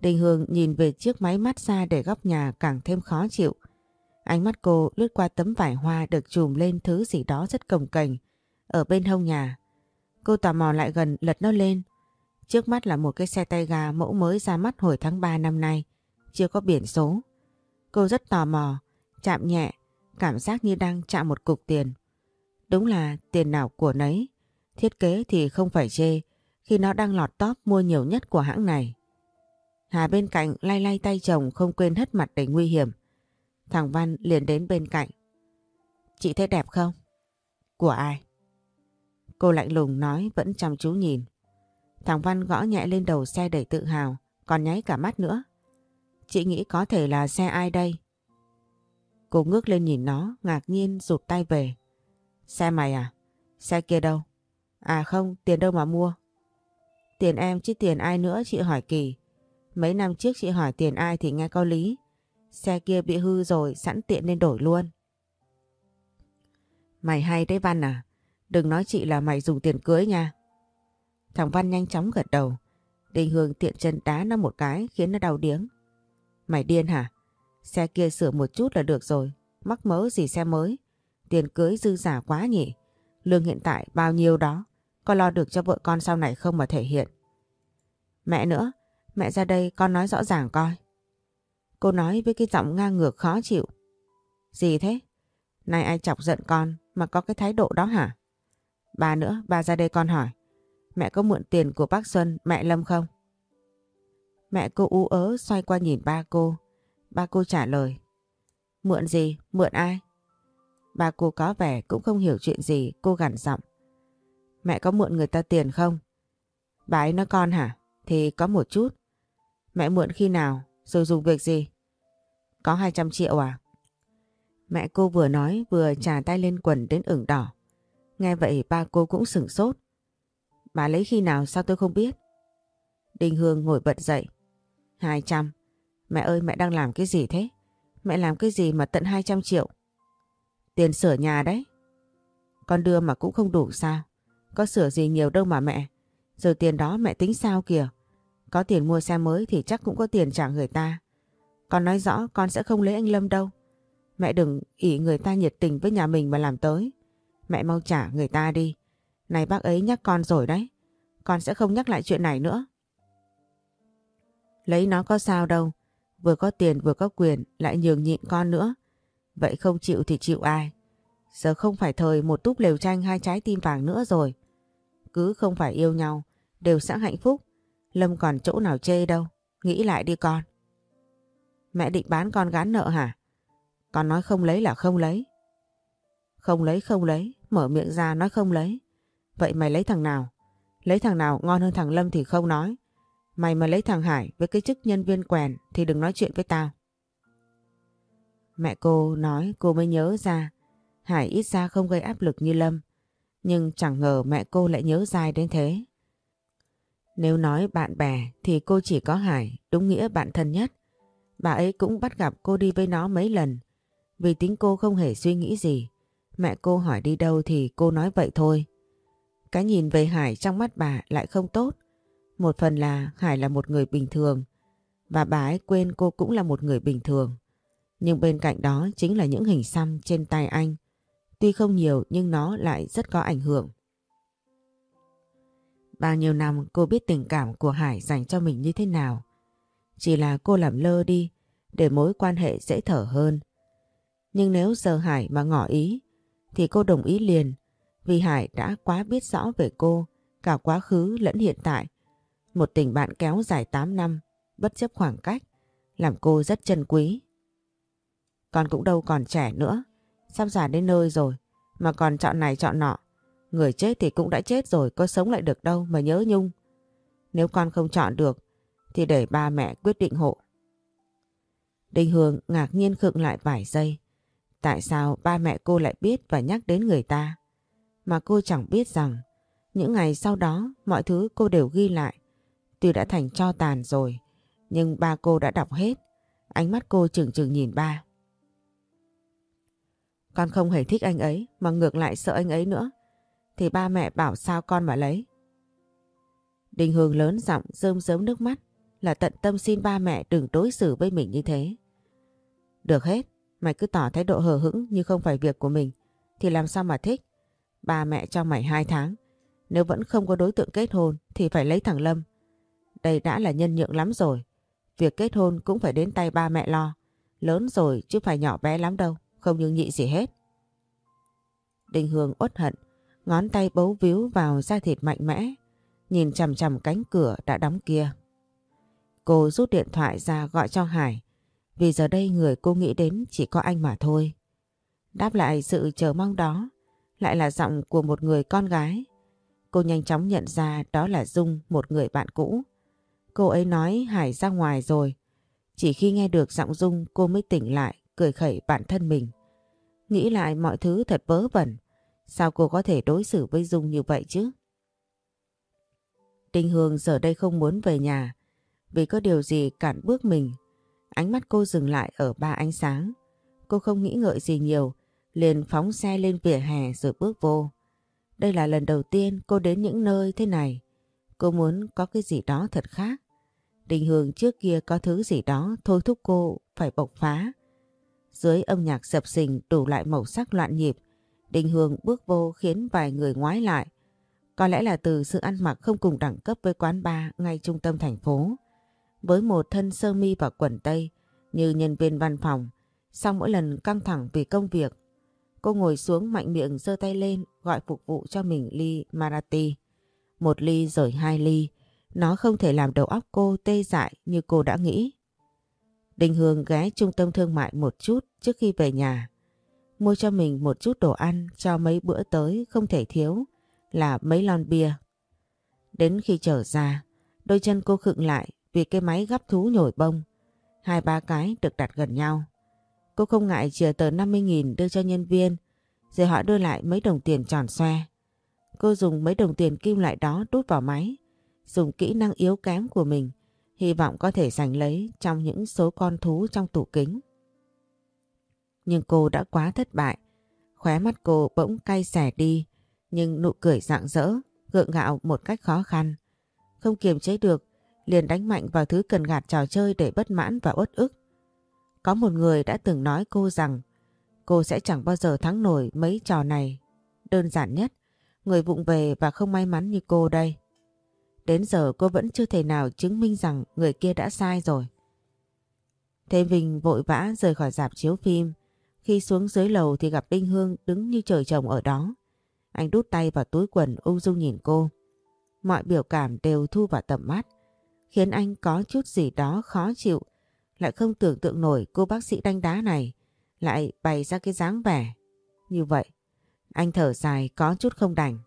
Speaker 1: Đình Hương nhìn về chiếc máy mát xa để góc nhà càng thêm khó chịu. Ánh mắt cô lướt qua tấm vải hoa được chùm lên thứ gì đó rất cồng cành ở bên hông nhà. Cô tò mò lại gần lật nó lên. Trước mắt là một cái xe tay ga mẫu mới ra mắt hồi tháng 3 năm nay, chưa có biển số. Cô rất tò mò, chạm nhẹ, cảm giác như đang chạm một cục tiền. Đúng là tiền nào của nấy, thiết kế thì không phải chê khi nó đang lọt top mua nhiều nhất của hãng này. Hà bên cạnh lay lay tay chồng không quên hất mặt đầy nguy hiểm. Thằng Văn liền đến bên cạnh. Chị thấy đẹp không? Của ai? Cô lạnh lùng nói vẫn chăm chú nhìn. Thằng Văn gõ nhẹ lên đầu xe đầy tự hào, còn nháy cả mắt nữa. Chị nghĩ có thể là xe ai đây? Cô ngước lên nhìn nó, ngạc nhiên rụt tay về. Xe mày à? Xe kia đâu? À không, tiền đâu mà mua? Tiền em chứ tiền ai nữa chị hỏi kỳ. Mấy năm trước chị hỏi tiền ai thì nghe có lý. Xe kia bị hư rồi, sẵn tiện nên đổi luôn. Mày hay đấy Văn à? Đừng nói chị là mày dùng tiền cưới nha. Thằng Văn nhanh chóng gật đầu. Đình Hương tiện chân đá nó một cái, khiến nó đau điếng. Mày điên hả? Xe kia sửa một chút là được rồi. Mắc mớ gì xe mới. Tiền cưới dư giả quá nhỉ. Lương hiện tại bao nhiêu đó. Có lo được cho vợ con sau này không mà thể hiện. Mẹ nữa. Mẹ ra đây con nói rõ ràng coi. Cô nói với cái giọng ngang ngược khó chịu. Gì thế? Này ai chọc giận con mà có cái thái độ đó hả? Bà nữa, bà ra đây con hỏi. Mẹ có mượn tiền của bác Xuân, mẹ Lâm không? Mẹ cô ú ớ xoay qua nhìn ba cô. Ba cô trả lời. Mượn gì? Mượn ai? Ba cô có vẻ cũng không hiểu chuyện gì, cô gằn giọng. Mẹ có mượn người ta tiền không? Bà ấy nói con hả? Thì có một chút. Mẹ mượn khi nào? Rồi dùng việc gì? Có 200 triệu à? Mẹ cô vừa nói, vừa trà tay lên quần đến ửng đỏ. Nghe vậy, ba cô cũng sửng sốt. Bà lấy khi nào sao tôi không biết? đình Hương ngồi bật dậy. 200. Mẹ ơi, mẹ đang làm cái gì thế? Mẹ làm cái gì mà tận 200 triệu? Tiền sửa nhà đấy. Con đưa mà cũng không đủ sao? Có sửa gì nhiều đâu mà mẹ. Rồi tiền đó mẹ tính sao kìa? Có tiền mua xe mới thì chắc cũng có tiền trả người ta. Con nói rõ con sẽ không lấy anh Lâm đâu. Mẹ đừng ỉ người ta nhiệt tình với nhà mình mà làm tới. Mẹ mau trả người ta đi. Này bác ấy nhắc con rồi đấy. Con sẽ không nhắc lại chuyện này nữa. Lấy nó có sao đâu. Vừa có tiền vừa có quyền lại nhường nhịn con nữa. Vậy không chịu thì chịu ai. Giờ không phải thời một túp lều tranh hai trái tim vàng nữa rồi. Cứ không phải yêu nhau, đều sẽ hạnh phúc. Lâm còn chỗ nào chê đâu. Nghĩ lại đi con. Mẹ định bán con gán nợ hả? Con nói không lấy là không lấy. Không lấy không lấy, mở miệng ra nói không lấy. Vậy mày lấy thằng nào? Lấy thằng nào ngon hơn thằng Lâm thì không nói. Mày mà lấy thằng Hải với cái chức nhân viên quèn thì đừng nói chuyện với tao. Mẹ cô nói cô mới nhớ ra Hải ít ra không gây áp lực như Lâm. Nhưng chẳng ngờ mẹ cô lại nhớ dài đến thế. Nếu nói bạn bè thì cô chỉ có Hải, đúng nghĩa bạn thân nhất. Bà ấy cũng bắt gặp cô đi với nó mấy lần. Vì tính cô không hề suy nghĩ gì. Mẹ cô hỏi đi đâu thì cô nói vậy thôi. Cái nhìn về Hải trong mắt bà lại không tốt. Một phần là Hải là một người bình thường, và bà ấy quên cô cũng là một người bình thường. Nhưng bên cạnh đó chính là những hình xăm trên tay anh. Tuy không nhiều nhưng nó lại rất có ảnh hưởng. Bao nhiêu năm cô biết tình cảm của Hải dành cho mình như thế nào. Chỉ là cô làm lơ đi, để mối quan hệ dễ thở hơn. Nhưng nếu giờ Hải mà ngỏ ý, thì cô đồng ý liền, vì Hải đã quá biết rõ về cô, cả quá khứ lẫn hiện tại. Một tình bạn kéo dài 8 năm, bất chấp khoảng cách, làm cô rất trân quý. Con cũng đâu còn trẻ nữa, sắp già đến nơi rồi, mà còn chọn này chọn nọ Người chết thì cũng đã chết rồi, có sống lại được đâu mà nhớ nhung. Nếu con không chọn được, thì để ba mẹ quyết định hộ. Đình Hương ngạc nhiên khựng lại vài giây. Tại sao ba mẹ cô lại biết và nhắc đến người ta? Mà cô chẳng biết rằng, những ngày sau đó mọi thứ cô đều ghi lại. Tuy đã thành cho tàn rồi, nhưng ba cô đã đọc hết. Ánh mắt cô chừng chừng nhìn ba. Con không hề thích anh ấy, mà ngược lại sợ anh ấy nữa thì ba mẹ bảo sao con mà lấy. Đình Hương lớn giọng rơm rớm nước mắt là tận tâm xin ba mẹ đừng đối xử với mình như thế. Được hết, mày cứ tỏ thái độ hờ hững như không phải việc của mình thì làm sao mà thích. Ba mẹ cho mày hai tháng, nếu vẫn không có đối tượng kết hôn thì phải lấy thằng Lâm. Đây đã là nhân nhượng lắm rồi, việc kết hôn cũng phải đến tay ba mẹ lo. Lớn rồi chứ phải nhỏ bé lắm đâu, không nhường nhị gì hết. Đình Hương uất hận Ngón tay bấu víu vào da thịt mạnh mẽ, nhìn chằm chằm cánh cửa đã đóng kia. Cô rút điện thoại ra gọi cho Hải, vì giờ đây người cô nghĩ đến chỉ có anh mà thôi. Đáp lại sự chờ mong đó, lại là giọng của một người con gái. Cô nhanh chóng nhận ra đó là Dung, một người bạn cũ. Cô ấy nói Hải ra ngoài rồi. Chỉ khi nghe được giọng Dung cô mới tỉnh lại, cười khẩy bản thân mình. Nghĩ lại mọi thứ thật vớ vẩn. Sao cô có thể đối xử với Dung như vậy chứ? Đinh Hương giờ đây không muốn về nhà vì có điều gì cản bước mình. Ánh mắt cô dừng lại ở ba ánh sáng. Cô không nghĩ ngợi gì nhiều, liền phóng xe lên vỉa hè rồi bước vô. Đây là lần đầu tiên cô đến những nơi thế này. Cô muốn có cái gì đó thật khác. Đình Hương trước kia có thứ gì đó thôi thúc cô phải bộc phá. Dưới âm nhạc sập sình đủ loại màu sắc loạn nhịp, Đình Hương bước vô khiến vài người ngoái lại. Có lẽ là từ sự ăn mặc không cùng đẳng cấp với quán bar ngay trung tâm thành phố. Với một thân sơ mi và quần tây như nhân viên văn phòng, sau mỗi lần căng thẳng vì công việc, cô ngồi xuống mạnh miệng giơ tay lên gọi phục vụ cho mình ly Marati. Một ly rồi hai ly, nó không thể làm đầu óc cô tê dại như cô đã nghĩ. Đình Hương ghé trung tâm thương mại một chút trước khi về nhà mua cho mình một chút đồ ăn cho mấy bữa tới không thể thiếu là mấy lon bia. Đến khi trở ra, đôi chân cô khựng lại vì cái máy gắp thú nhồi bông. Hai ba cái được đặt gần nhau. Cô không ngại chìa tờ 50.000 đưa cho nhân viên, rồi họ đưa lại mấy đồng tiền tròn xoe. Cô dùng mấy đồng tiền kim loại đó đút vào máy, dùng kỹ năng yếu kém của mình, hy vọng có thể giành lấy trong những số con thú trong tủ kính. Nhưng cô đã quá thất bại. Khóe mắt cô bỗng cay xẻ đi, nhưng nụ cười rạng rỡ, gượng gạo một cách khó khăn. Không kiềm chế được, liền đánh mạnh vào thứ cần gạt trò chơi để bất mãn và uất ức. Có một người đã từng nói cô rằng cô sẽ chẳng bao giờ thắng nổi mấy trò này. Đơn giản nhất, người vụng về và không may mắn như cô đây. Đến giờ cô vẫn chưa thể nào chứng minh rằng người kia đã sai rồi. Thế Vinh vội vã rời khỏi dạp chiếu phim, khi xuống dưới lầu thì gặp Đinh Hương đứng như trời trồng ở đó. Anh đút tay vào túi quần ung dung nhìn cô. Mọi biểu cảm đều thu vào tầm mắt, khiến anh có chút gì đó khó chịu. Lại không tưởng tượng nổi cô bác sĩ đánh đá này lại bày ra cái dáng vẻ. Như vậy, anh thở dài có chút không đành.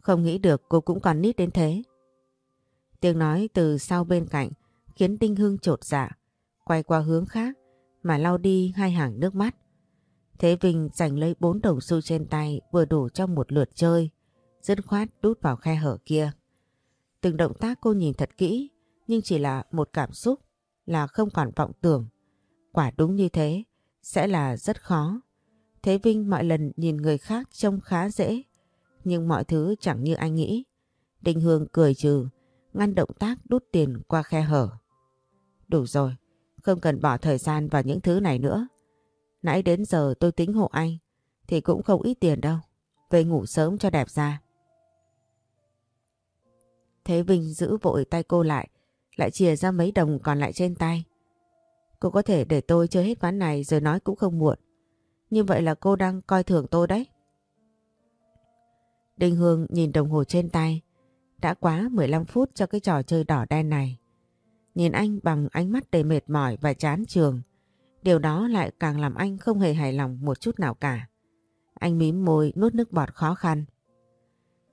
Speaker 1: Không nghĩ được cô cũng còn nít đến thế. Tiếng nói từ sau bên cạnh khiến Đinh Hương trột dạ, quay qua hướng khác mà lau đi hai hàng nước mắt. Thế Vinh giành lấy bốn đồng xu trên tay vừa đủ cho một lượt chơi, dứt khoát đút vào khe hở kia. Từng động tác cô nhìn thật kỹ, nhưng chỉ là một cảm xúc, là không còn vọng tưởng. Quả đúng như thế, sẽ là rất khó. Thế Vinh mọi lần nhìn người khác trông khá dễ, nhưng mọi thứ chẳng như anh nghĩ. Đình Hương cười trừ, ngăn động tác đút tiền qua khe hở. Đủ rồi, không cần bỏ thời gian vào những thứ này nữa. Nãy đến giờ tôi tính hộ anh, thì cũng không ít tiền đâu. Về ngủ sớm cho đẹp ra. Thế Vinh giữ vội tay cô lại, lại chìa ra mấy đồng còn lại trên tay. Cô có thể để tôi chơi hết ván này rồi nói cũng không muộn. Như vậy là cô đang coi thường tôi đấy. Đinh Hương nhìn đồng hồ trên tay. Đã quá 15 phút cho cái trò chơi đỏ đen này. Nhìn anh bằng ánh mắt đầy mệt mỏi và chán trường. Điều đó lại càng làm anh không hề hài lòng một chút nào cả. Anh mím môi nuốt nước bọt khó khăn.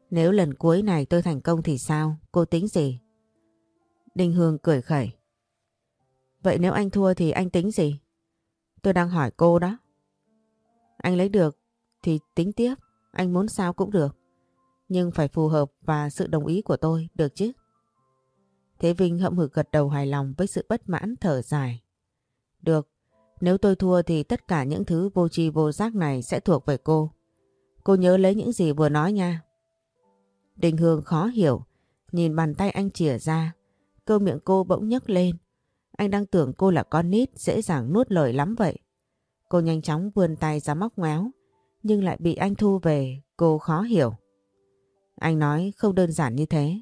Speaker 1: Nếu lần cuối này tôi thành công thì sao? Cô tính gì? Đinh Hương cười khẩy. Vậy nếu anh thua thì anh tính gì? Tôi đang hỏi cô đó. Anh lấy được thì tính tiếp, anh muốn sao cũng được. Nhưng phải phù hợp và sự đồng ý của tôi, được chứ? Thế Vinh hậm hực gật đầu hài lòng với sự bất mãn thở dài. Được, nếu tôi thua thì tất cả những thứ vô tri vô giác này sẽ thuộc về cô. Cô nhớ lấy những gì vừa nói nha. Đình Hương khó hiểu, nhìn bàn tay anh chìa ra, cơ miệng cô bỗng nhấc lên. Anh đang tưởng cô là con nít dễ dàng nuốt lời lắm vậy. Cô nhanh chóng vươn tay ra móc ngoéo, nhưng lại bị anh thu về, cô khó hiểu. Anh nói không đơn giản như thế.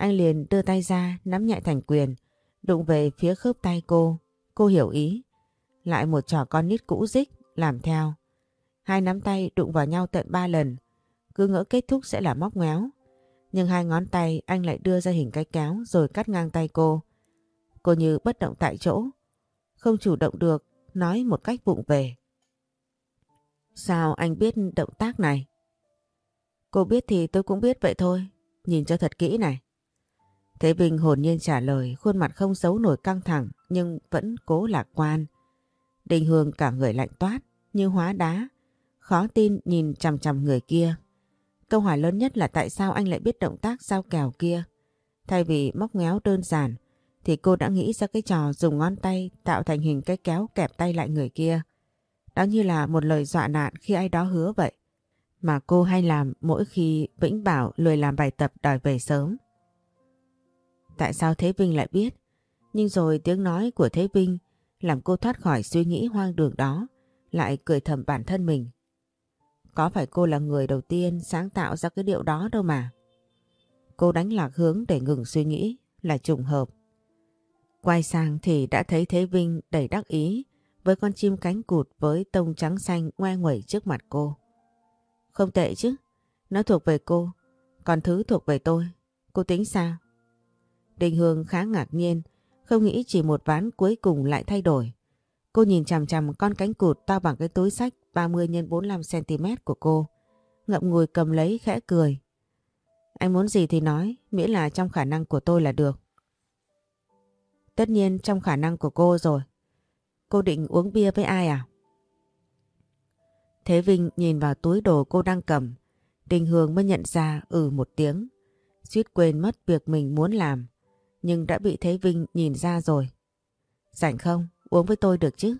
Speaker 1: Anh liền đưa tay ra nắm nhẹ thành quyền, đụng về phía khớp tay cô. Cô hiểu ý. Lại một trò con nít cũ dích, làm theo. Hai nắm tay đụng vào nhau tận ba lần, cứ ngỡ kết thúc sẽ là móc ngoéo. Nhưng hai ngón tay anh lại đưa ra hình cái kéo rồi cắt ngang tay cô. Cô như bất động tại chỗ, không chủ động được, nói một cách vụng về. Sao anh biết động tác này? Cô biết thì tôi cũng biết vậy thôi, nhìn cho thật kỹ này. Thế Vinh hồn nhiên trả lời, khuôn mặt không giấu nổi căng thẳng nhưng vẫn cố lạc quan. Đình Hương cả người lạnh toát, như hóa đá, khó tin nhìn chằm chằm người kia. Câu hỏi lớn nhất là tại sao anh lại biết động tác giao kèo kia. Thay vì móc ngéo đơn giản, thì cô đã nghĩ ra cái trò dùng ngón tay tạo thành hình cái kéo kẹp tay lại người kia. Đó như là một lời dọa nạn khi ai đó hứa vậy. Mà cô hay làm mỗi khi Vĩnh Bảo lười làm bài tập đòi về sớm. Tại sao Thế Vinh lại biết? Nhưng rồi tiếng nói của Thế Vinh làm cô thoát khỏi suy nghĩ hoang đường đó, lại cười thầm bản thân mình. Có phải cô là người đầu tiên sáng tạo ra cái điệu đó đâu mà. Cô đánh lạc hướng để ngừng suy nghĩ là trùng hợp. Quay sang thì đã thấy Thế Vinh đầy đắc ý với con chim cánh cụt với tông trắng xanh ngoe nguẩy trước mặt cô. Không tệ chứ, nó thuộc về cô, còn thứ thuộc về tôi. Cô tính sao? Đình Hương khá ngạc nhiên, không nghĩ chỉ một ván cuối cùng lại thay đổi. Cô nhìn chằm chằm con cánh cụt to bằng cái túi sách 30 x 45cm của cô. Ngậm ngùi cầm lấy khẽ cười. Anh muốn gì thì nói, miễn là trong khả năng của tôi là được. Tất nhiên trong khả năng của cô rồi. Cô định uống bia với ai à? Thế Vinh nhìn vào túi đồ cô đang cầm. Đình Hương mới nhận ra ừ một tiếng. Suýt quên mất việc mình muốn làm. Nhưng đã bị Thế Vinh nhìn ra rồi. Rảnh không? Uống với tôi được chứ?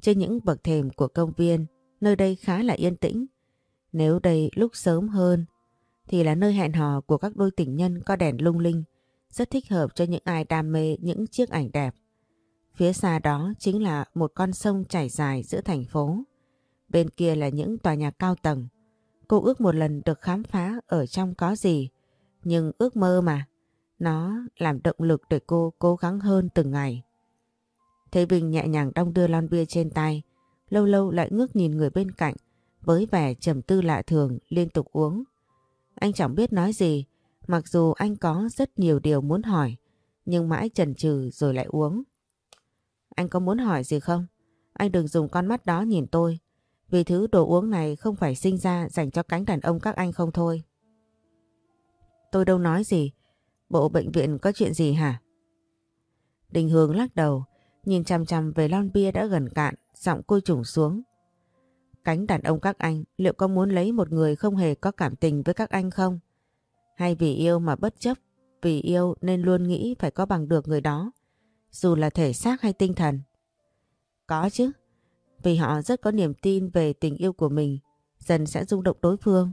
Speaker 1: Trên những bậc thềm của công viên, nơi đây khá là yên tĩnh. Nếu đây lúc sớm hơn, thì là nơi hẹn hò của các đôi tình nhân có đèn lung linh, rất thích hợp cho những ai đam mê những chiếc ảnh đẹp. Phía xa đó chính là một con sông chảy dài giữa thành phố. Bên kia là những tòa nhà cao tầng. Cô ước một lần được khám phá ở trong có gì. Nhưng ước mơ mà. Nó làm động lực để cô cố gắng hơn từng ngày. Thế bình nhẹ nhàng đong đưa lon bia trên tay. Lâu lâu lại ngước nhìn người bên cạnh. Với vẻ trầm tư lạ thường, liên tục uống. Anh chẳng biết nói gì. Mặc dù anh có rất nhiều điều muốn hỏi. Nhưng mãi chần chừ rồi lại uống. Anh có muốn hỏi gì không? Anh đừng dùng con mắt đó nhìn tôi. Vì thứ đồ uống này không phải sinh ra dành cho cánh đàn ông các anh không thôi. Tôi đâu nói gì. Bộ bệnh viện có chuyện gì hả? Đình Hương lắc đầu, nhìn chằm chằm về lon bia đã gần cạn, giọng cô trùng xuống. Cánh đàn ông các anh liệu có muốn lấy một người không hề có cảm tình với các anh không? Hay vì yêu mà bất chấp, vì yêu nên luôn nghĩ phải có bằng được người đó, dù là thể xác hay tinh thần? Có chứ, vì họ rất có niềm tin về tình yêu của mình, dần sẽ rung động đối phương.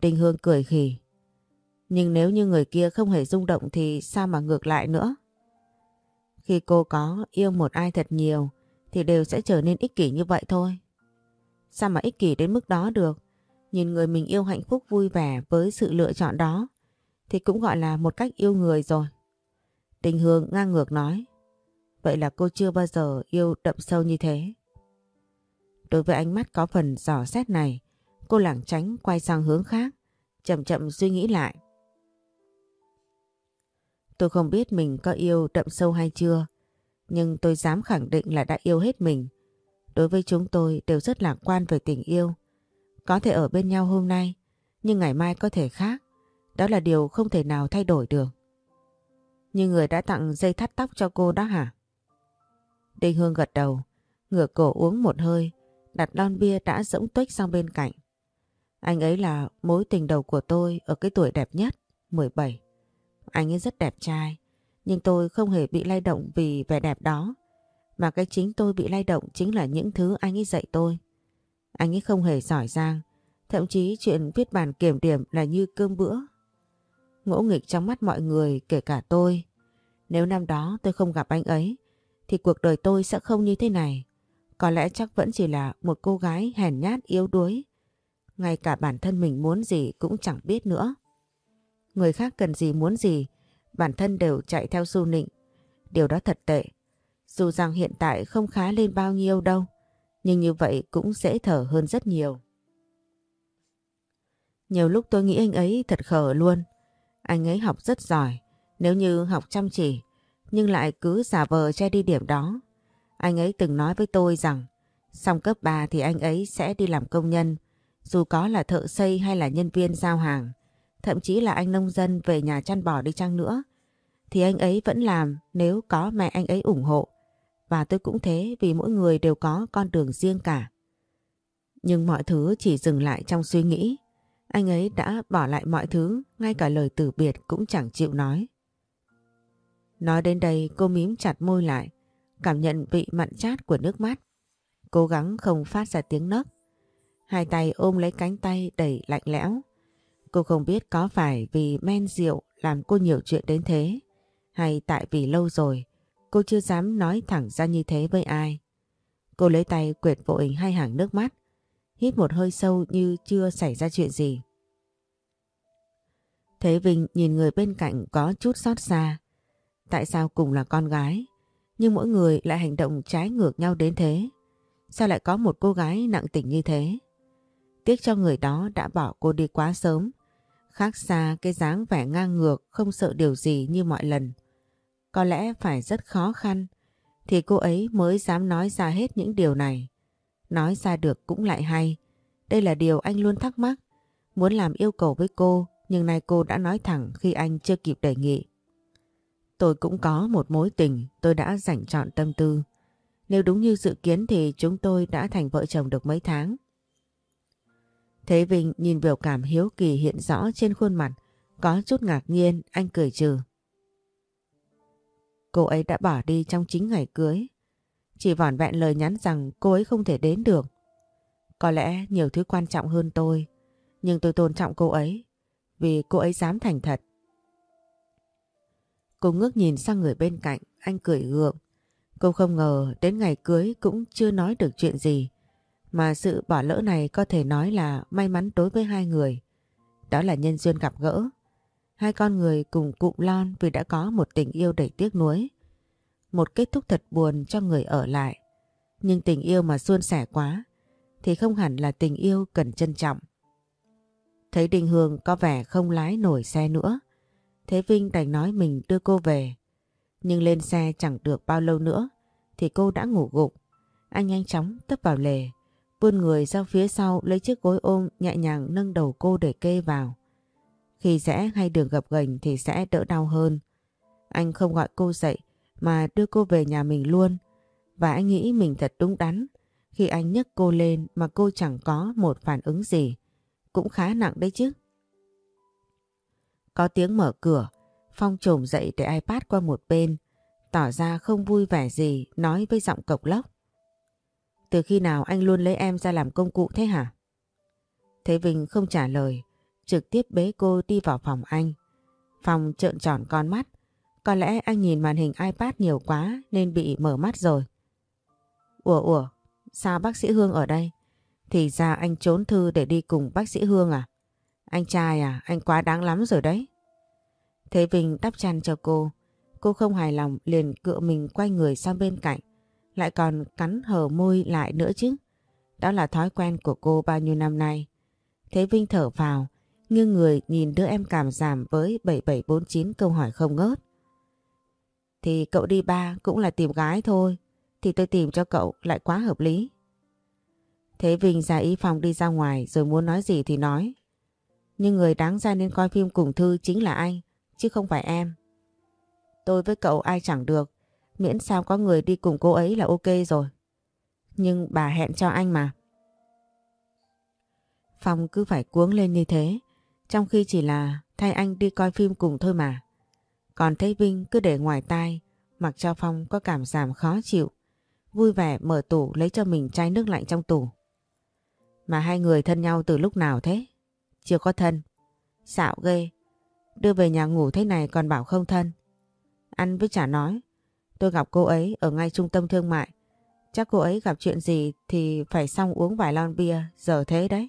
Speaker 1: Đình Hương cười khỉ. Nhưng nếu như người kia không hề rung động thì sao mà ngược lại nữa? Khi cô có yêu một ai thật nhiều, thì đều sẽ trở nên ích kỷ như vậy thôi. Sao mà ích kỷ đến mức đó được? Nhìn người mình yêu hạnh phúc vui vẻ với sự lựa chọn đó, thì cũng gọi là một cách yêu người rồi. tình Hương ngang ngược nói, Vậy là cô chưa bao giờ yêu đậm sâu như thế. Đối với ánh mắt có phần giỏ xét này, cô lảng tránh quay sang hướng khác, chậm chậm suy nghĩ lại. Tôi không biết mình có yêu đậm sâu hay chưa nhưng tôi dám khẳng định là đã yêu hết mình. Đối với chúng tôi đều rất lạc quan về tình yêu. Có thể ở bên nhau hôm nay nhưng ngày mai có thể khác. Đó là điều không thể nào thay đổi được. Như người đã tặng dây thắt tóc cho cô đó hả? Đinh Hương gật đầu, ngửa cổ uống một hơi, đặt lon bia đã rỗng tuếch sang bên cạnh. Anh ấy là mối tình đầu của tôi ở cái tuổi đẹp nhất, 17. Anh ấy rất đẹp trai, nhưng tôi không hề bị lay động vì vẻ đẹp đó. Mà cái chính tôi bị lay động chính là những thứ anh ấy dạy tôi. Anh ấy không hề giỏi giang, thậm chí chuyện viết bản kiểm điểm là như cơm bữa ngỗ nghịch trong mắt mọi người kể cả tôi. Nếu năm đó tôi không gặp anh ấy thì cuộc đời tôi sẽ không như thế này. Có lẽ chắc vẫn chỉ là một cô gái hèn nhát yếu đuối. Ngay cả bản thân mình muốn gì cũng chẳng biết nữa. Người khác cần gì muốn gì, bản thân đều chạy theo Du nịnh. Điều đó thật tệ. Dù rằng hiện tại không khá lên bao nhiêu đâu, nhưng như vậy cũng dễ thở hơn rất nhiều. Nhiều lúc tôi nghĩ anh ấy thật khờ luôn. Anh ấy học rất giỏi, nếu như học chăm chỉ, nhưng lại cứ giả vờ che đi điểm đó. Anh ấy từng nói với tôi rằng, xong cấp 3 thì anh ấy sẽ đi làm công nhân, dù có là thợ xây hay là nhân viên giao hàng, thậm chí là anh nông dân về nhà chăn bò đi chăng nữa, thì anh ấy vẫn làm nếu có mẹ anh ấy ủng hộ. Và tôi cũng thế vì mỗi người đều có con đường riêng cả. Nhưng mọi thứ chỉ dừng lại trong suy nghĩ. Anh ấy đã bỏ lại mọi thứ, ngay cả lời từ biệt cũng chẳng chịu nói. Nói đến đây cô mím chặt môi lại, cảm nhận vị mặn chát của nước mắt. Cố gắng không phát ra tiếng nấc. Hai tay ôm lấy cánh tay đầy lạnh lẽo. Cô không biết có phải vì men rượu làm cô nhiều chuyện đến thế, hay tại vì lâu rồi cô chưa dám nói thẳng ra như thế với ai. Cô lấy tay quệt vội hai hàng nước mắt, hít một hơi sâu như chưa xảy ra chuyện gì. Thế Vinh nhìn người bên cạnh có chút xót xa. Tại sao cùng là con gái, nhưng mỗi người lại hành động trái ngược nhau đến thế? Sao lại có một cô gái nặng tình như thế? Tiếc cho người đó đã bỏ cô đi quá sớm, khác xa, cái dáng vẻ ngang ngược, không sợ điều gì như mọi lần. Có lẽ phải rất khó khăn, thì cô ấy mới dám nói ra hết những điều này. Nói ra được cũng lại hay. Đây là điều anh luôn thắc mắc. Muốn làm yêu cầu với cô, nhưng nay cô đã nói thẳng khi anh chưa kịp đề nghị. Tôi cũng có một mối tình, tôi đã dành chọn tâm tư. Nếu đúng như dự kiến thì chúng tôi đã thành vợ chồng được mấy tháng. Thế Vinh nhìn biểu cảm hiếu kỳ hiện rõ trên khuôn mặt, có chút ngạc nhiên, anh cười trừ. Cô ấy đã bỏ đi trong chính ngày cưới. Chỉ vỏn vẹn lời nhắn rằng cô ấy không thể đến được. Có lẽ nhiều thứ quan trọng hơn tôi, nhưng tôi tôn trọng cô ấy vì cô ấy dám thành thật. Cô ngước nhìn sang người bên cạnh, anh cười gượng. Cô không ngờ đến ngày cưới cũng chưa nói được chuyện gì. Mà sự bỏ lỡ này có thể nói là may mắn đối với hai người. Đó là nhân duyên gặp gỡ. Hai con người cùng cụm lon vì đã có một tình yêu đầy tiếc nuối. Một kết thúc thật buồn cho người ở lại. Nhưng tình yêu mà suôn sẻ quá thì không hẳn là tình yêu cần trân trọng. Thấy Đình Hương có vẻ không lái nổi xe nữa. Thế Vinh đành nói mình đưa cô về. Nhưng lên xe chẳng được bao lâu nữa thì cô đã ngủ gục. Anh nhanh chóng tấp vào lề. Vươn người ra phía sau lấy chiếc gối ôm nhẹ nhàng nâng đầu cô để kê vào. Khi rẽ hay đường gập ghềnh thì sẽ đỡ đau hơn. Anh không gọi cô dậy mà đưa cô về nhà mình luôn. Và anh nghĩ mình thật đúng đắn khi anh nhấc cô lên mà cô chẳng có một phản ứng gì cũng khá nặng đấy chứ. Có tiếng mở cửa, Phong trồm dậy để iPad qua một bên tỏ ra không vui vẻ gì nói với giọng cộc lốc. Từ khi nào anh luôn lấy em ra làm công cụ thế hả? Thế Vinh không trả lời, trực tiếp bế cô đi vào phòng anh. Phòng trợn tròn con mắt, có lẽ anh nhìn màn hình iPad nhiều quá nên bị mở mắt rồi. Ủa ủa, sao bác sĩ Hương ở đây? Thì ra anh trốn thư để đi cùng bác sĩ Hương à? Anh trai à, anh quá đáng lắm rồi đấy. Thế Vinh đắp chăn cho cô. Cô không hài lòng liền cựa mình quay người sang bên cạnh. Lại còn cắn hở môi lại nữa chứ. Đó là thói quen của cô bao nhiêu năm nay. Thế Vinh thở vào, nghiêng người nhìn đứa em cảm giảm với 7749 câu hỏi không ngớt. Thì cậu đi ba cũng là tìm gái thôi. Thì tôi tìm cho cậu lại quá hợp lý. Thế Vinh ra ý phòng đi ra ngoài rồi muốn nói gì thì nói. Nhưng người đáng ra nên coi phim cùng Thư chính là anh, chứ không phải em. Tôi với cậu ai chẳng được, miễn sao có người đi cùng cô ấy là ok rồi. Nhưng bà hẹn cho anh mà. Phong cứ phải cuống lên như thế, trong khi chỉ là thay anh đi coi phim cùng thôi mà. Còn thấy Vinh cứ để ngoài tai, mặc cho Phong có cảm giảm khó chịu, vui vẻ mở tủ lấy cho mình chai nước lạnh trong tủ. Mà hai người thân nhau từ lúc nào thế? Chưa có thân. Xạo ghê. Đưa về nhà ngủ thế này còn bảo không thân. Ăn với chả nói. Tôi gặp cô ấy ở ngay trung tâm thương mại. Chắc cô ấy gặp chuyện gì thì phải xong uống vài lon bia giờ thế đấy.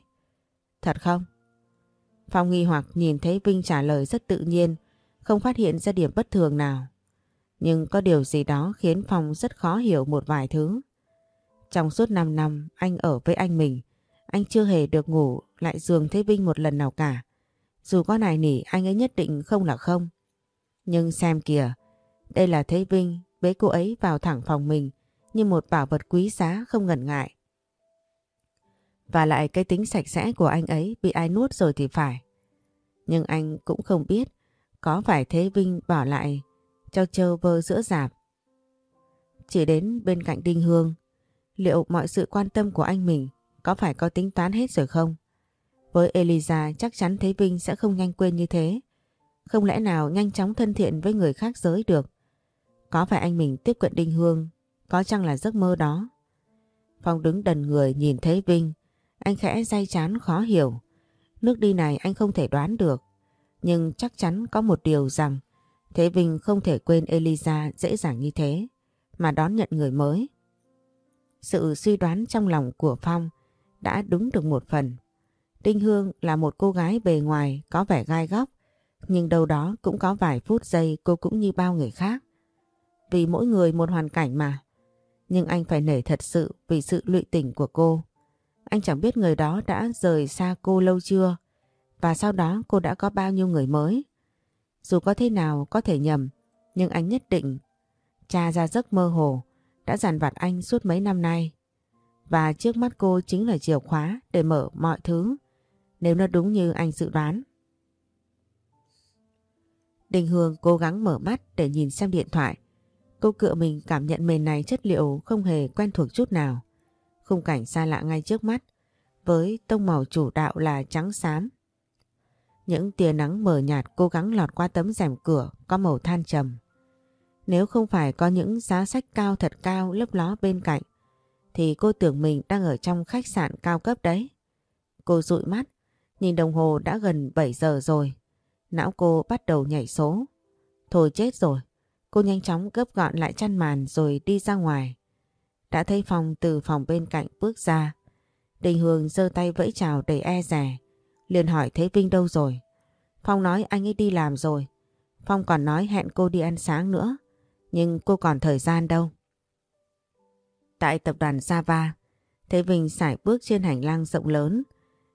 Speaker 1: Thật không? Phong nghi hoặc nhìn thấy Vinh trả lời rất tự nhiên, không phát hiện ra điểm bất thường nào. Nhưng có điều gì đó khiến Phong rất khó hiểu một vài thứ. Trong suốt 5 năm anh ở với anh mình, anh chưa hề được ngủ lại giường thấy Vinh một lần nào cả. Dù có nài nỉ anh ấy nhất định không là không. Nhưng xem kìa, đây là Thế Vinh bế cô ấy vào thẳng phòng mình như một bảo vật quý giá không ngần ngại. Và lại cái tính sạch sẽ của anh ấy bị ai nuốt rồi thì phải. Nhưng anh cũng không biết có phải Thế Vinh bỏ lại cho Châu vơ giữa giạp Chỉ đến bên cạnh Đinh Hương, liệu mọi sự quan tâm của anh mình có phải có tính toán hết rồi không? Với Eliza chắc chắn Thế Vinh sẽ không nhanh quên như thế. Không lẽ nào nhanh chóng thân thiện với người khác giới được? Có phải anh mình tiếp cận Đinh Hương? Có chăng là giấc mơ đó? Phong đứng đần người nhìn thấy Vinh. Anh khẽ day chán khó hiểu. Nước đi này anh không thể đoán được. Nhưng chắc chắn có một điều rằng Thế Vinh không thể quên Eliza dễ dàng như thế mà đón nhận người mới. Sự suy đoán trong lòng của Phong đã đúng được một phần. Đinh Hương là một cô gái bề ngoài có vẻ gai góc, nhưng đâu đó cũng có vài phút giây cô cũng như bao người khác. Vì mỗi người một hoàn cảnh mà. Nhưng anh phải nể thật sự vì sự lụy tình của cô. Anh chẳng biết người đó đã rời xa cô lâu chưa và sau đó cô đã có bao nhiêu người mới. Dù có thế nào có thể nhầm, nhưng anh nhất định tra ra giấc mơ hồ đã dằn vặt anh suốt mấy năm nay. Và trước mắt cô chính là chìa khóa để mở mọi thứ nếu nó đúng như anh dự đoán. Đình Hương cố gắng mở mắt để nhìn xem điện thoại. Cô cựa mình cảm nhận mền này chất liệu không hề quen thuộc chút nào. Khung cảnh xa lạ ngay trước mắt với tông màu chủ đạo là trắng xám. Những tia nắng mờ nhạt cố gắng lọt qua tấm rèm cửa có màu than trầm. Nếu không phải có những giá sách cao thật cao lấp ló bên cạnh thì cô tưởng mình đang ở trong khách sạn cao cấp đấy. Cô dụi mắt, nhìn đồng hồ đã gần 7 giờ rồi. Não cô bắt đầu nhảy số. Thôi chết rồi. Cô nhanh chóng gấp gọn lại chăn màn rồi đi ra ngoài. Đã thấy Phong từ phòng bên cạnh bước ra. Đình Hương giơ tay vẫy chào đầy e rè. liền hỏi Thế Vinh đâu rồi. Phong nói anh ấy đi làm rồi. Phong còn nói hẹn cô đi ăn sáng nữa. Nhưng cô còn thời gian đâu. Tại tập đoàn Java, Thế Vinh sải bước trên hành lang rộng lớn.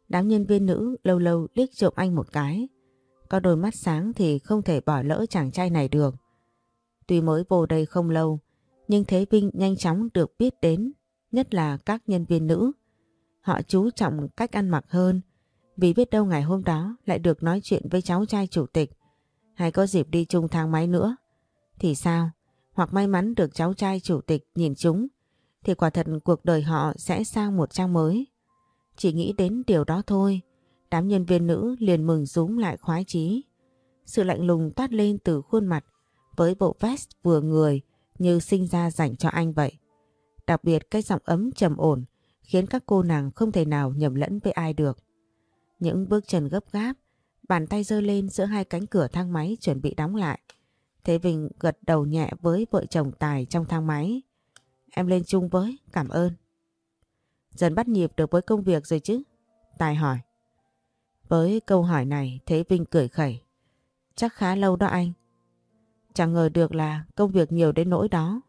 Speaker 1: Đám nhân viên nữ lâu lâu liếc trộm anh một cái. Có đôi mắt sáng thì không thể bỏ lỡ chàng trai này được. Tuy mới vô đây không lâu, nhưng Thế Vinh nhanh chóng được biết đến, nhất là các nhân viên nữ. Họ chú trọng cách ăn mặc hơn, vì biết đâu ngày hôm đó lại được nói chuyện với cháu trai chủ tịch, hay có dịp đi chung thang máy nữa. Thì sao? Hoặc may mắn được cháu trai chủ tịch nhìn chúng, thì quả thật cuộc đời họ sẽ sang một trang mới. Chỉ nghĩ đến điều đó thôi, đám nhân viên nữ liền mừng rúm lại khoái chí. Sự lạnh lùng toát lên từ khuôn mặt với bộ vest vừa người như sinh ra dành cho anh vậy. Đặc biệt cái giọng ấm trầm ổn khiến các cô nàng không thể nào nhầm lẫn với ai được. Những bước chân gấp gáp, bàn tay giơ lên giữa hai cánh cửa thang máy chuẩn bị đóng lại. Thế Vinh gật đầu nhẹ với vợ chồng Tài trong thang máy. Em lên chung với, cảm ơn. Dần bắt nhịp được với công việc rồi chứ? Tài hỏi. Với câu hỏi này Thế Vinh cười khẩy. Chắc khá lâu đó anh. Chẳng ngờ được là công việc nhiều đến nỗi đó.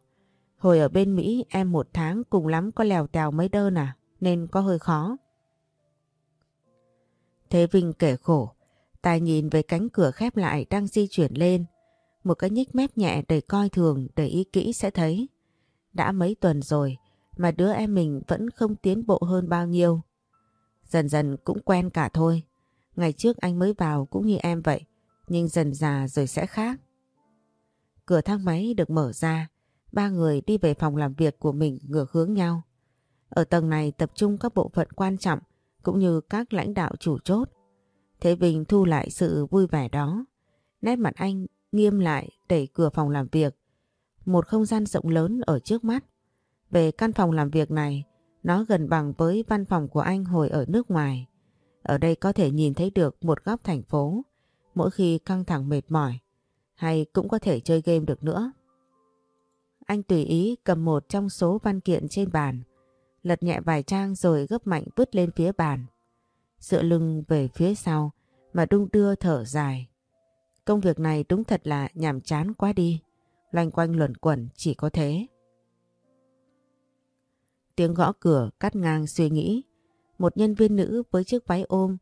Speaker 1: Hồi ở bên Mỹ em một tháng cùng lắm có lèo tèo mấy đơn à, nên có hơi khó. Thế Vinh kể khổ, tài nhìn về cánh cửa khép lại đang di chuyển lên. Một cái nhích mép nhẹ đầy coi thường, để ý kỹ sẽ thấy. Đã mấy tuần rồi mà đứa em mình vẫn không tiến bộ hơn bao nhiêu. Dần dần cũng quen cả thôi. Ngày trước anh mới vào cũng như em vậy, nhưng dần già rồi sẽ khác. Cửa thang máy được mở ra, ba người đi về phòng làm việc của mình ngược hướng nhau. Ở tầng này tập trung các bộ phận quan trọng cũng như các lãnh đạo chủ chốt. Thế Vinh thu lại sự vui vẻ đó. Nét mặt anh nghiêm lại đẩy cửa phòng làm việc. Một không gian rộng lớn ở trước mắt. Về căn phòng làm việc này, nó gần bằng với văn phòng của anh hồi ở nước ngoài. Ở đây có thể nhìn thấy được một góc thành phố mỗi khi căng thẳng mệt mỏi hay cũng có thể chơi game được nữa. Anh tùy ý cầm một trong số văn kiện trên bàn, lật nhẹ vài trang rồi gấp mạnh vứt lên phía bàn. Dựa lưng về phía sau mà đung đưa thở dài. Công việc này đúng thật là nhàm chán quá đi, loanh quanh luẩn quẩn chỉ có thế. Tiếng gõ cửa cắt ngang suy nghĩ. Một nhân viên nữ với chiếc váy ôm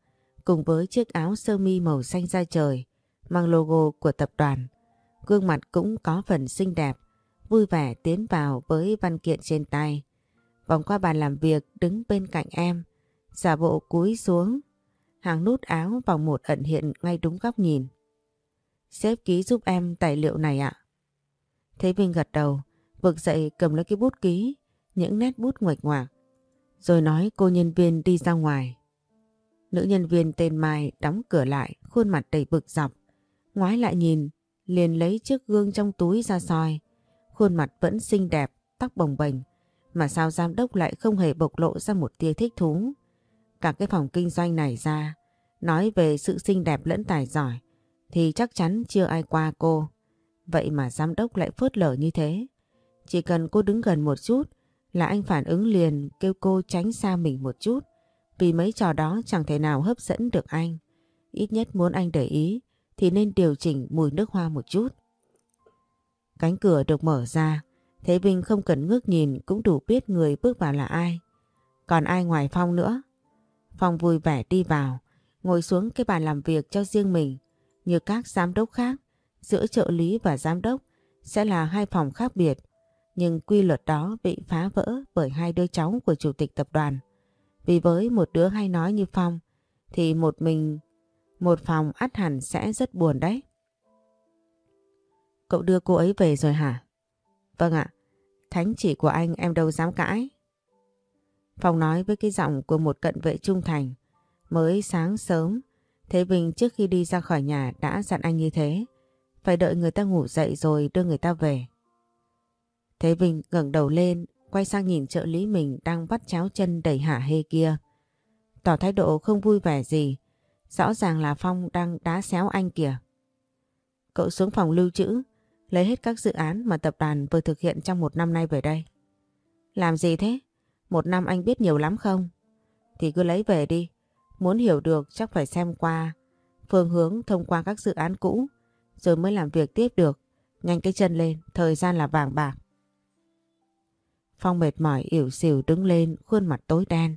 Speaker 1: cùng với chiếc áo sơ mi màu xanh da trời mang logo của tập đoàn. Gương mặt cũng có phần xinh đẹp, vui vẻ tiến vào với văn kiện trên tay. Vòng qua bàn làm việc đứng bên cạnh em, giả bộ cúi xuống, hàng nút áo vòng một ẩn hiện ngay đúng góc nhìn. Sếp ký giúp em tài liệu này ạ. Thế Vinh gật đầu, vực dậy cầm lấy cái bút ký, những nét bút ngoạch ngoạc. Rồi nói cô nhân viên đi ra ngoài. Nữ nhân viên tên Mai đóng cửa lại, khuôn mặt đầy bực dọc. Ngoái lại nhìn, liền lấy chiếc gương trong túi ra soi. Khuôn mặt vẫn xinh đẹp, tóc bồng bềnh, mà sao giám đốc lại không hề bộc lộ ra một tia thích thú. Cả cái phòng kinh doanh này ra, nói về sự xinh đẹp lẫn tài giỏi, thì chắc chắn chưa ai qua cô. Vậy mà giám đốc lại phớt lờ như thế. Chỉ cần cô đứng gần một chút là anh phản ứng liền kêu cô tránh xa mình một chút. Vì mấy trò đó chẳng thể nào hấp dẫn được anh. Ít nhất muốn anh để ý thì nên điều chỉnh mùi nước hoa một chút. Cánh cửa được mở ra, Thế Vinh không cần ngước nhìn cũng đủ biết người bước vào là ai. Còn ai ngoài Phong nữa? Phong vui vẻ đi vào, ngồi xuống cái bàn làm việc cho riêng mình. Như các giám đốc khác, giữa trợ lý và giám đốc sẽ là hai phòng khác biệt. Nhưng quy luật đó bị phá vỡ bởi hai đứa cháu của chủ tịch tập đoàn. Vì với một đứa hay nói như Phong thì một mình, một phòng ắt hẳn sẽ rất buồn đấy. Cậu đưa cô ấy về rồi hả? Vâng ạ, thánh chỉ của anh em đâu dám cãi. Phong nói với cái giọng của một cận vệ trung thành. Mới sáng sớm, Thế Vinh trước khi đi ra khỏi nhà đã dặn anh như thế. Phải đợi người ta ngủ dậy rồi đưa người ta về. Thế Vinh ngẩng đầu lên, quay sang nhìn trợ lý mình đang vắt cháo chân đầy hả hê kia. Tỏ thái độ không vui vẻ gì. Rõ ràng là Phong đang đá xéo anh kìa. Cậu xuống phòng lưu trữ, lấy hết các dự án mà tập đoàn vừa thực hiện trong một năm nay về đây. Làm gì thế? Một năm anh biết nhiều lắm không? Thì cứ lấy về đi. Muốn hiểu được chắc phải xem qua phương hướng thông qua các dự án cũ rồi mới làm việc tiếp được. Nhanh cái chân lên, thời gian là vàng bạc. Phong mệt mỏi ỉu xìu đứng lên khuôn mặt tối đen.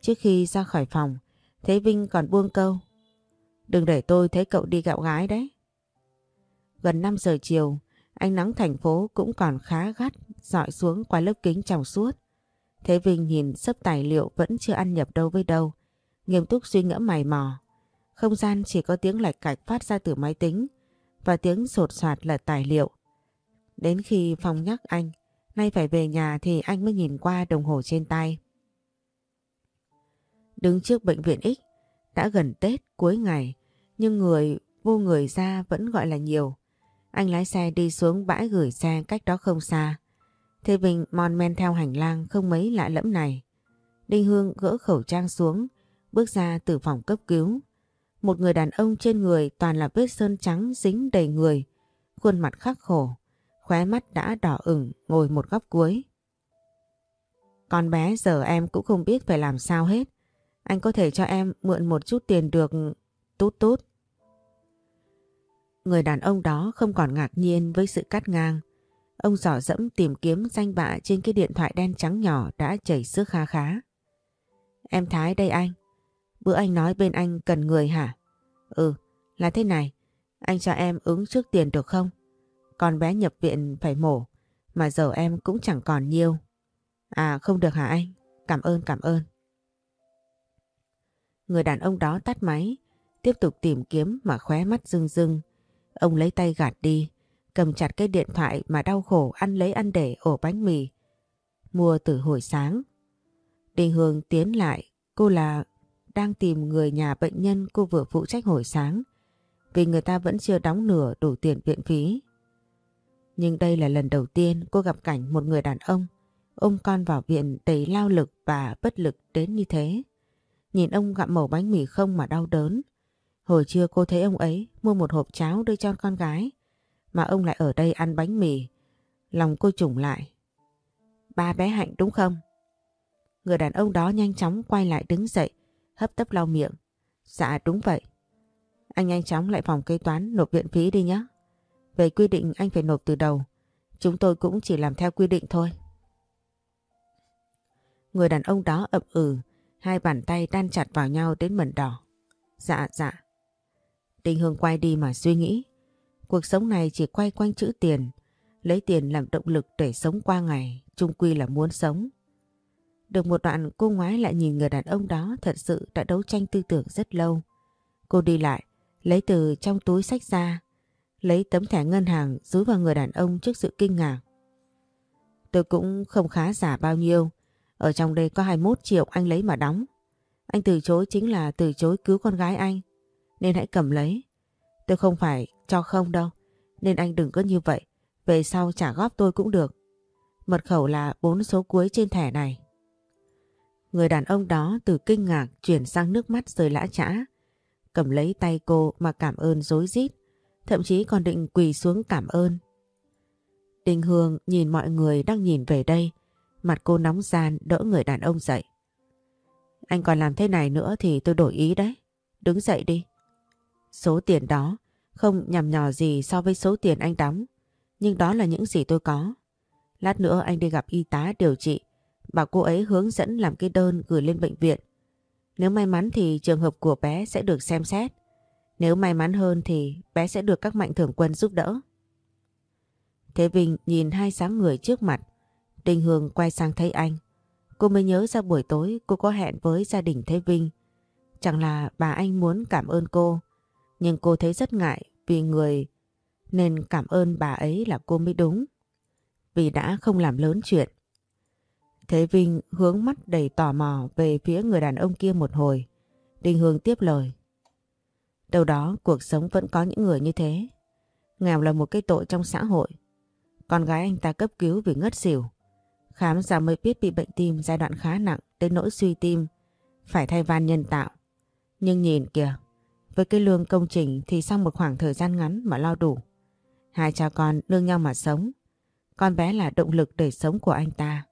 Speaker 1: Trước khi ra khỏi phòng, Thế Vinh còn buông câu. Đừng để tôi thấy cậu đi gạo gái đấy. Gần 5 giờ chiều, ánh nắng thành phố cũng còn khá gắt, dọi xuống qua lớp kính trong suốt. Thế Vinh nhìn sấp tài liệu vẫn chưa ăn nhập đâu với đâu, nghiêm túc suy ngẫm mày mò. Không gian chỉ có tiếng lạch cạch phát ra từ máy tính và tiếng sột soạt là tài liệu. Đến khi Phong nhắc anh, nay phải về nhà thì anh mới nhìn qua đồng hồ trên tay. Đứng trước bệnh viện X, đã gần Tết cuối ngày, nhưng người vô người ra vẫn gọi là nhiều. Anh lái xe đi xuống bãi gửi xe cách đó không xa. Thế Vinh mon men theo hành lang không mấy lạ lẫm này. Đinh Hương gỡ khẩu trang xuống, bước ra từ phòng cấp cứu. Một người đàn ông trên người toàn là vết sơn trắng dính đầy người, khuôn mặt khắc khổ, khóe mắt đã đỏ ửng ngồi một góc cuối. Con bé giờ em cũng không biết phải làm sao hết. Anh có thể cho em mượn một chút tiền được tút tút. Người đàn ông đó không còn ngạc nhiên với sự cắt ngang. Ông dò dẫm tìm kiếm danh bạ trên cái điện thoại đen trắng nhỏ đã chảy sức kha khá. Em Thái đây anh. Bữa anh nói bên anh cần người hả? Ừ, là thế này. Anh cho em ứng trước tiền được không? Con bé nhập viện phải mổ, mà giờ em cũng chẳng còn nhiều. À không được hả anh? Cảm ơn cảm ơn. Người đàn ông đó tắt máy, tiếp tục tìm kiếm mà khóe mắt rưng rưng. Ông lấy tay gạt đi, cầm chặt cái điện thoại mà đau khổ ăn lấy ăn để ổ bánh mì. Mua từ hồi sáng. Đình Hương tiến lại, cô là đang tìm người nhà bệnh nhân cô vừa phụ trách hồi sáng vì người ta vẫn chưa đóng nửa đủ tiền viện phí. Nhưng đây là lần đầu tiên cô gặp cảnh một người đàn ông ôm con vào viện đầy lao lực và bất lực đến như thế. Nhìn ông gặm mẩu bánh mì không mà đau đớn. Hồi trưa cô thấy ông ấy mua một hộp cháo đưa cho con gái mà ông lại ở đây ăn bánh mì. Lòng cô trùng lại. Ba bé Hạnh đúng không? Người đàn ông đó nhanh chóng quay lại đứng dậy hấp tấp lau miệng. Dạ đúng vậy. Anh nhanh chóng lại phòng kế toán nộp viện phí đi nhé. Về quy định anh phải nộp từ đầu. Chúng tôi cũng chỉ làm theo quy định thôi. Người đàn ông đó ậm ừ, hai bàn tay đan chặt vào nhau đến mẩn đỏ. Dạ dạ. Đình Hương quay đi mà suy nghĩ. Cuộc sống này chỉ quay quanh chữ tiền. Lấy tiền làm động lực để sống qua ngày, chung quy là muốn sống. Được một đoạn cô ngoái lại nhìn người đàn ông đó thật sự đã đấu tranh tư tưởng rất lâu. Cô đi lại, lấy từ trong túi sách ra, lấy tấm thẻ ngân hàng dúi vào người đàn ông trước sự kinh ngạc. Tôi cũng không khá giả bao nhiêu, ở trong đây có 21 triệu anh lấy mà đóng. Anh từ chối chính là từ chối cứu con gái anh, nên hãy cầm lấy. Tôi không phải cho không đâu, nên anh đừng có như vậy, về sau trả góp tôi cũng được. Mật khẩu là bốn số cuối trên thẻ này. Người đàn ông đó từ kinh ngạc chuyển sang nước mắt rơi lã chã. Cầm lấy tay cô mà cảm ơn dối rít thậm chí còn định quỳ xuống cảm ơn. Đình Hương nhìn mọi người đang nhìn về đây, mặt cô nóng gian đỡ người đàn ông dậy. Anh còn làm thế này nữa thì tôi đổi ý đấy. Đứng dậy đi. Số tiền đó không nhằm nhò gì so với số tiền anh đóng, nhưng đó là những gì tôi có. Lát nữa anh đi gặp y tá điều trị bảo cô ấy hướng dẫn làm cái đơn gửi lên bệnh viện. Nếu may mắn thì trường hợp của bé sẽ được xem xét. Nếu may mắn hơn thì bé sẽ được các mạnh thường quân giúp đỡ. Thế Vinh nhìn hai sáng người trước mặt. Đình Hương quay sang thấy anh. Cô mới nhớ ra buổi tối cô có hẹn với gia đình Thế Vinh. Chẳng là bà anh muốn cảm ơn cô. Nhưng cô thấy rất ngại vì người nên cảm ơn bà ấy là cô mới đúng. Vì đã không làm lớn chuyện. Thế Vinh hướng mắt đầy tò mò về phía người đàn ông kia một hồi. Đinh Hương tiếp lời. Đâu đó cuộc sống vẫn có những người như thế. Nghèo là một cái tội trong xã hội. Con gái anh ta cấp cứu vì ngất xỉu. Khám ra mới biết bị bệnh tim giai đoạn khá nặng đến nỗi suy tim. Phải thay van nhân tạo. Nhưng nhìn kìa, với cái lương công trình thì sau một khoảng thời gian ngắn mà lo đủ. Hai cha con nương nhau mà sống. Con bé là động lực để sống của anh ta.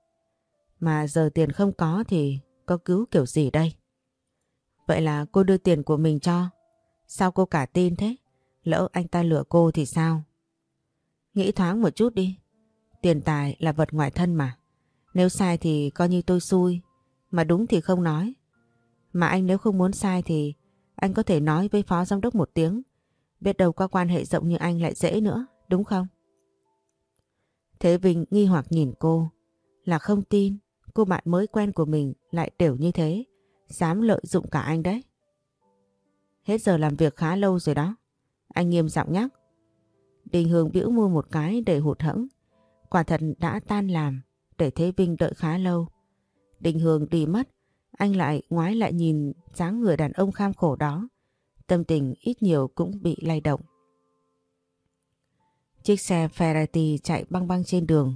Speaker 1: Mà giờ tiền không có thì có cứu kiểu gì đây? Vậy là cô đưa tiền của mình cho. Sao cô cả tin thế? Lỡ anh ta lừa cô thì sao? Nghĩ thoáng một chút đi. Tiền tài là vật ngoại thân mà. Nếu sai thì coi như tôi xui. Mà đúng thì không nói. Mà anh nếu không muốn sai thì anh có thể nói với phó giám đốc một tiếng. Biết đâu qua quan hệ rộng như anh lại dễ nữa, đúng không? Thế Vinh nghi hoặc nhìn cô, là không tin cô bạn mới quen của mình lại đều như thế, dám lợi dụng cả anh đấy. Hết giờ làm việc khá lâu rồi đó. Anh nghiêm giọng nhắc. Đình Hương bĩu mua một cái để hụt hẫng. Quả thật đã tan làm, để Thế Vinh đợi khá lâu. Đình Hương đi mất, anh lại ngoái lại nhìn dáng người đàn ông kham khổ đó. Tâm tình ít nhiều cũng bị lay động. Chiếc xe Ferrari chạy băng băng trên đường.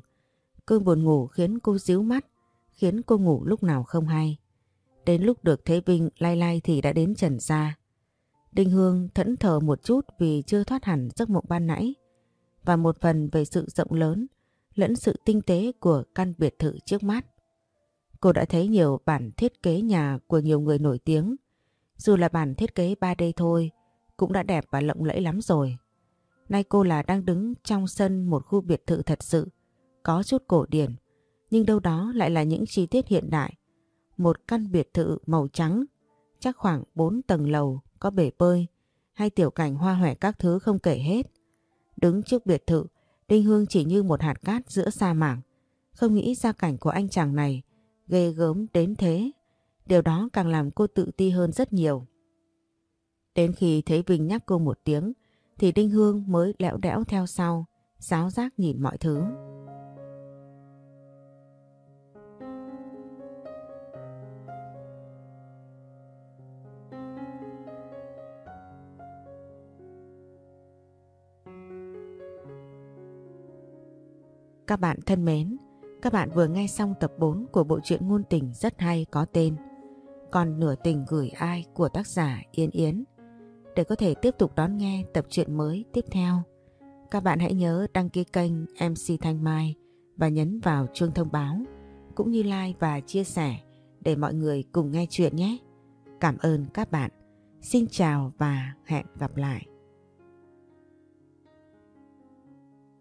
Speaker 1: Cơn buồn ngủ khiến cô díu mắt, khiến cô ngủ lúc nào không hay. Đến lúc được Thế Vinh lay lay thì đã đến trần ra. Đinh Hương thẫn thờ một chút vì chưa thoát hẳn giấc mộng ban nãy và một phần về sự rộng lớn lẫn sự tinh tế của căn biệt thự trước mắt. Cô đã thấy nhiều bản thiết kế nhà của nhiều người nổi tiếng. Dù là bản thiết kế 3D thôi, cũng đã đẹp và lộng lẫy lắm rồi. Nay cô là đang đứng trong sân một khu biệt thự thật sự, có chút cổ điển, nhưng đâu đó lại là những chi tiết hiện đại. Một căn biệt thự màu trắng, chắc khoảng 4 tầng lầu, có bể bơi, hay tiểu cảnh hoa hòe các thứ không kể hết. Đứng trước biệt thự, Đinh Hương chỉ như một hạt cát giữa sa mạc. Không nghĩ ra cảnh của anh chàng này ghê gớm đến thế. Điều đó càng làm cô tự ti hơn rất nhiều. Đến khi thấy Vinh nhắc cô một tiếng thì Đinh Hương mới lẹo đẽo theo sau, giáo giác nhìn mọi thứ. Các bạn thân mến, các bạn vừa nghe xong tập 4 của bộ truyện ngôn tình rất hay có tên Còn nửa tình gửi ai của tác giả Yên Yến. Để có thể tiếp tục đón nghe tập truyện mới tiếp theo, các bạn hãy nhớ đăng ký kênh MC Thanh Mai và nhấn vào chuông thông báo cũng như like và chia sẻ để mọi người cùng nghe chuyện nhé. Cảm ơn các bạn. Xin chào và hẹn gặp lại.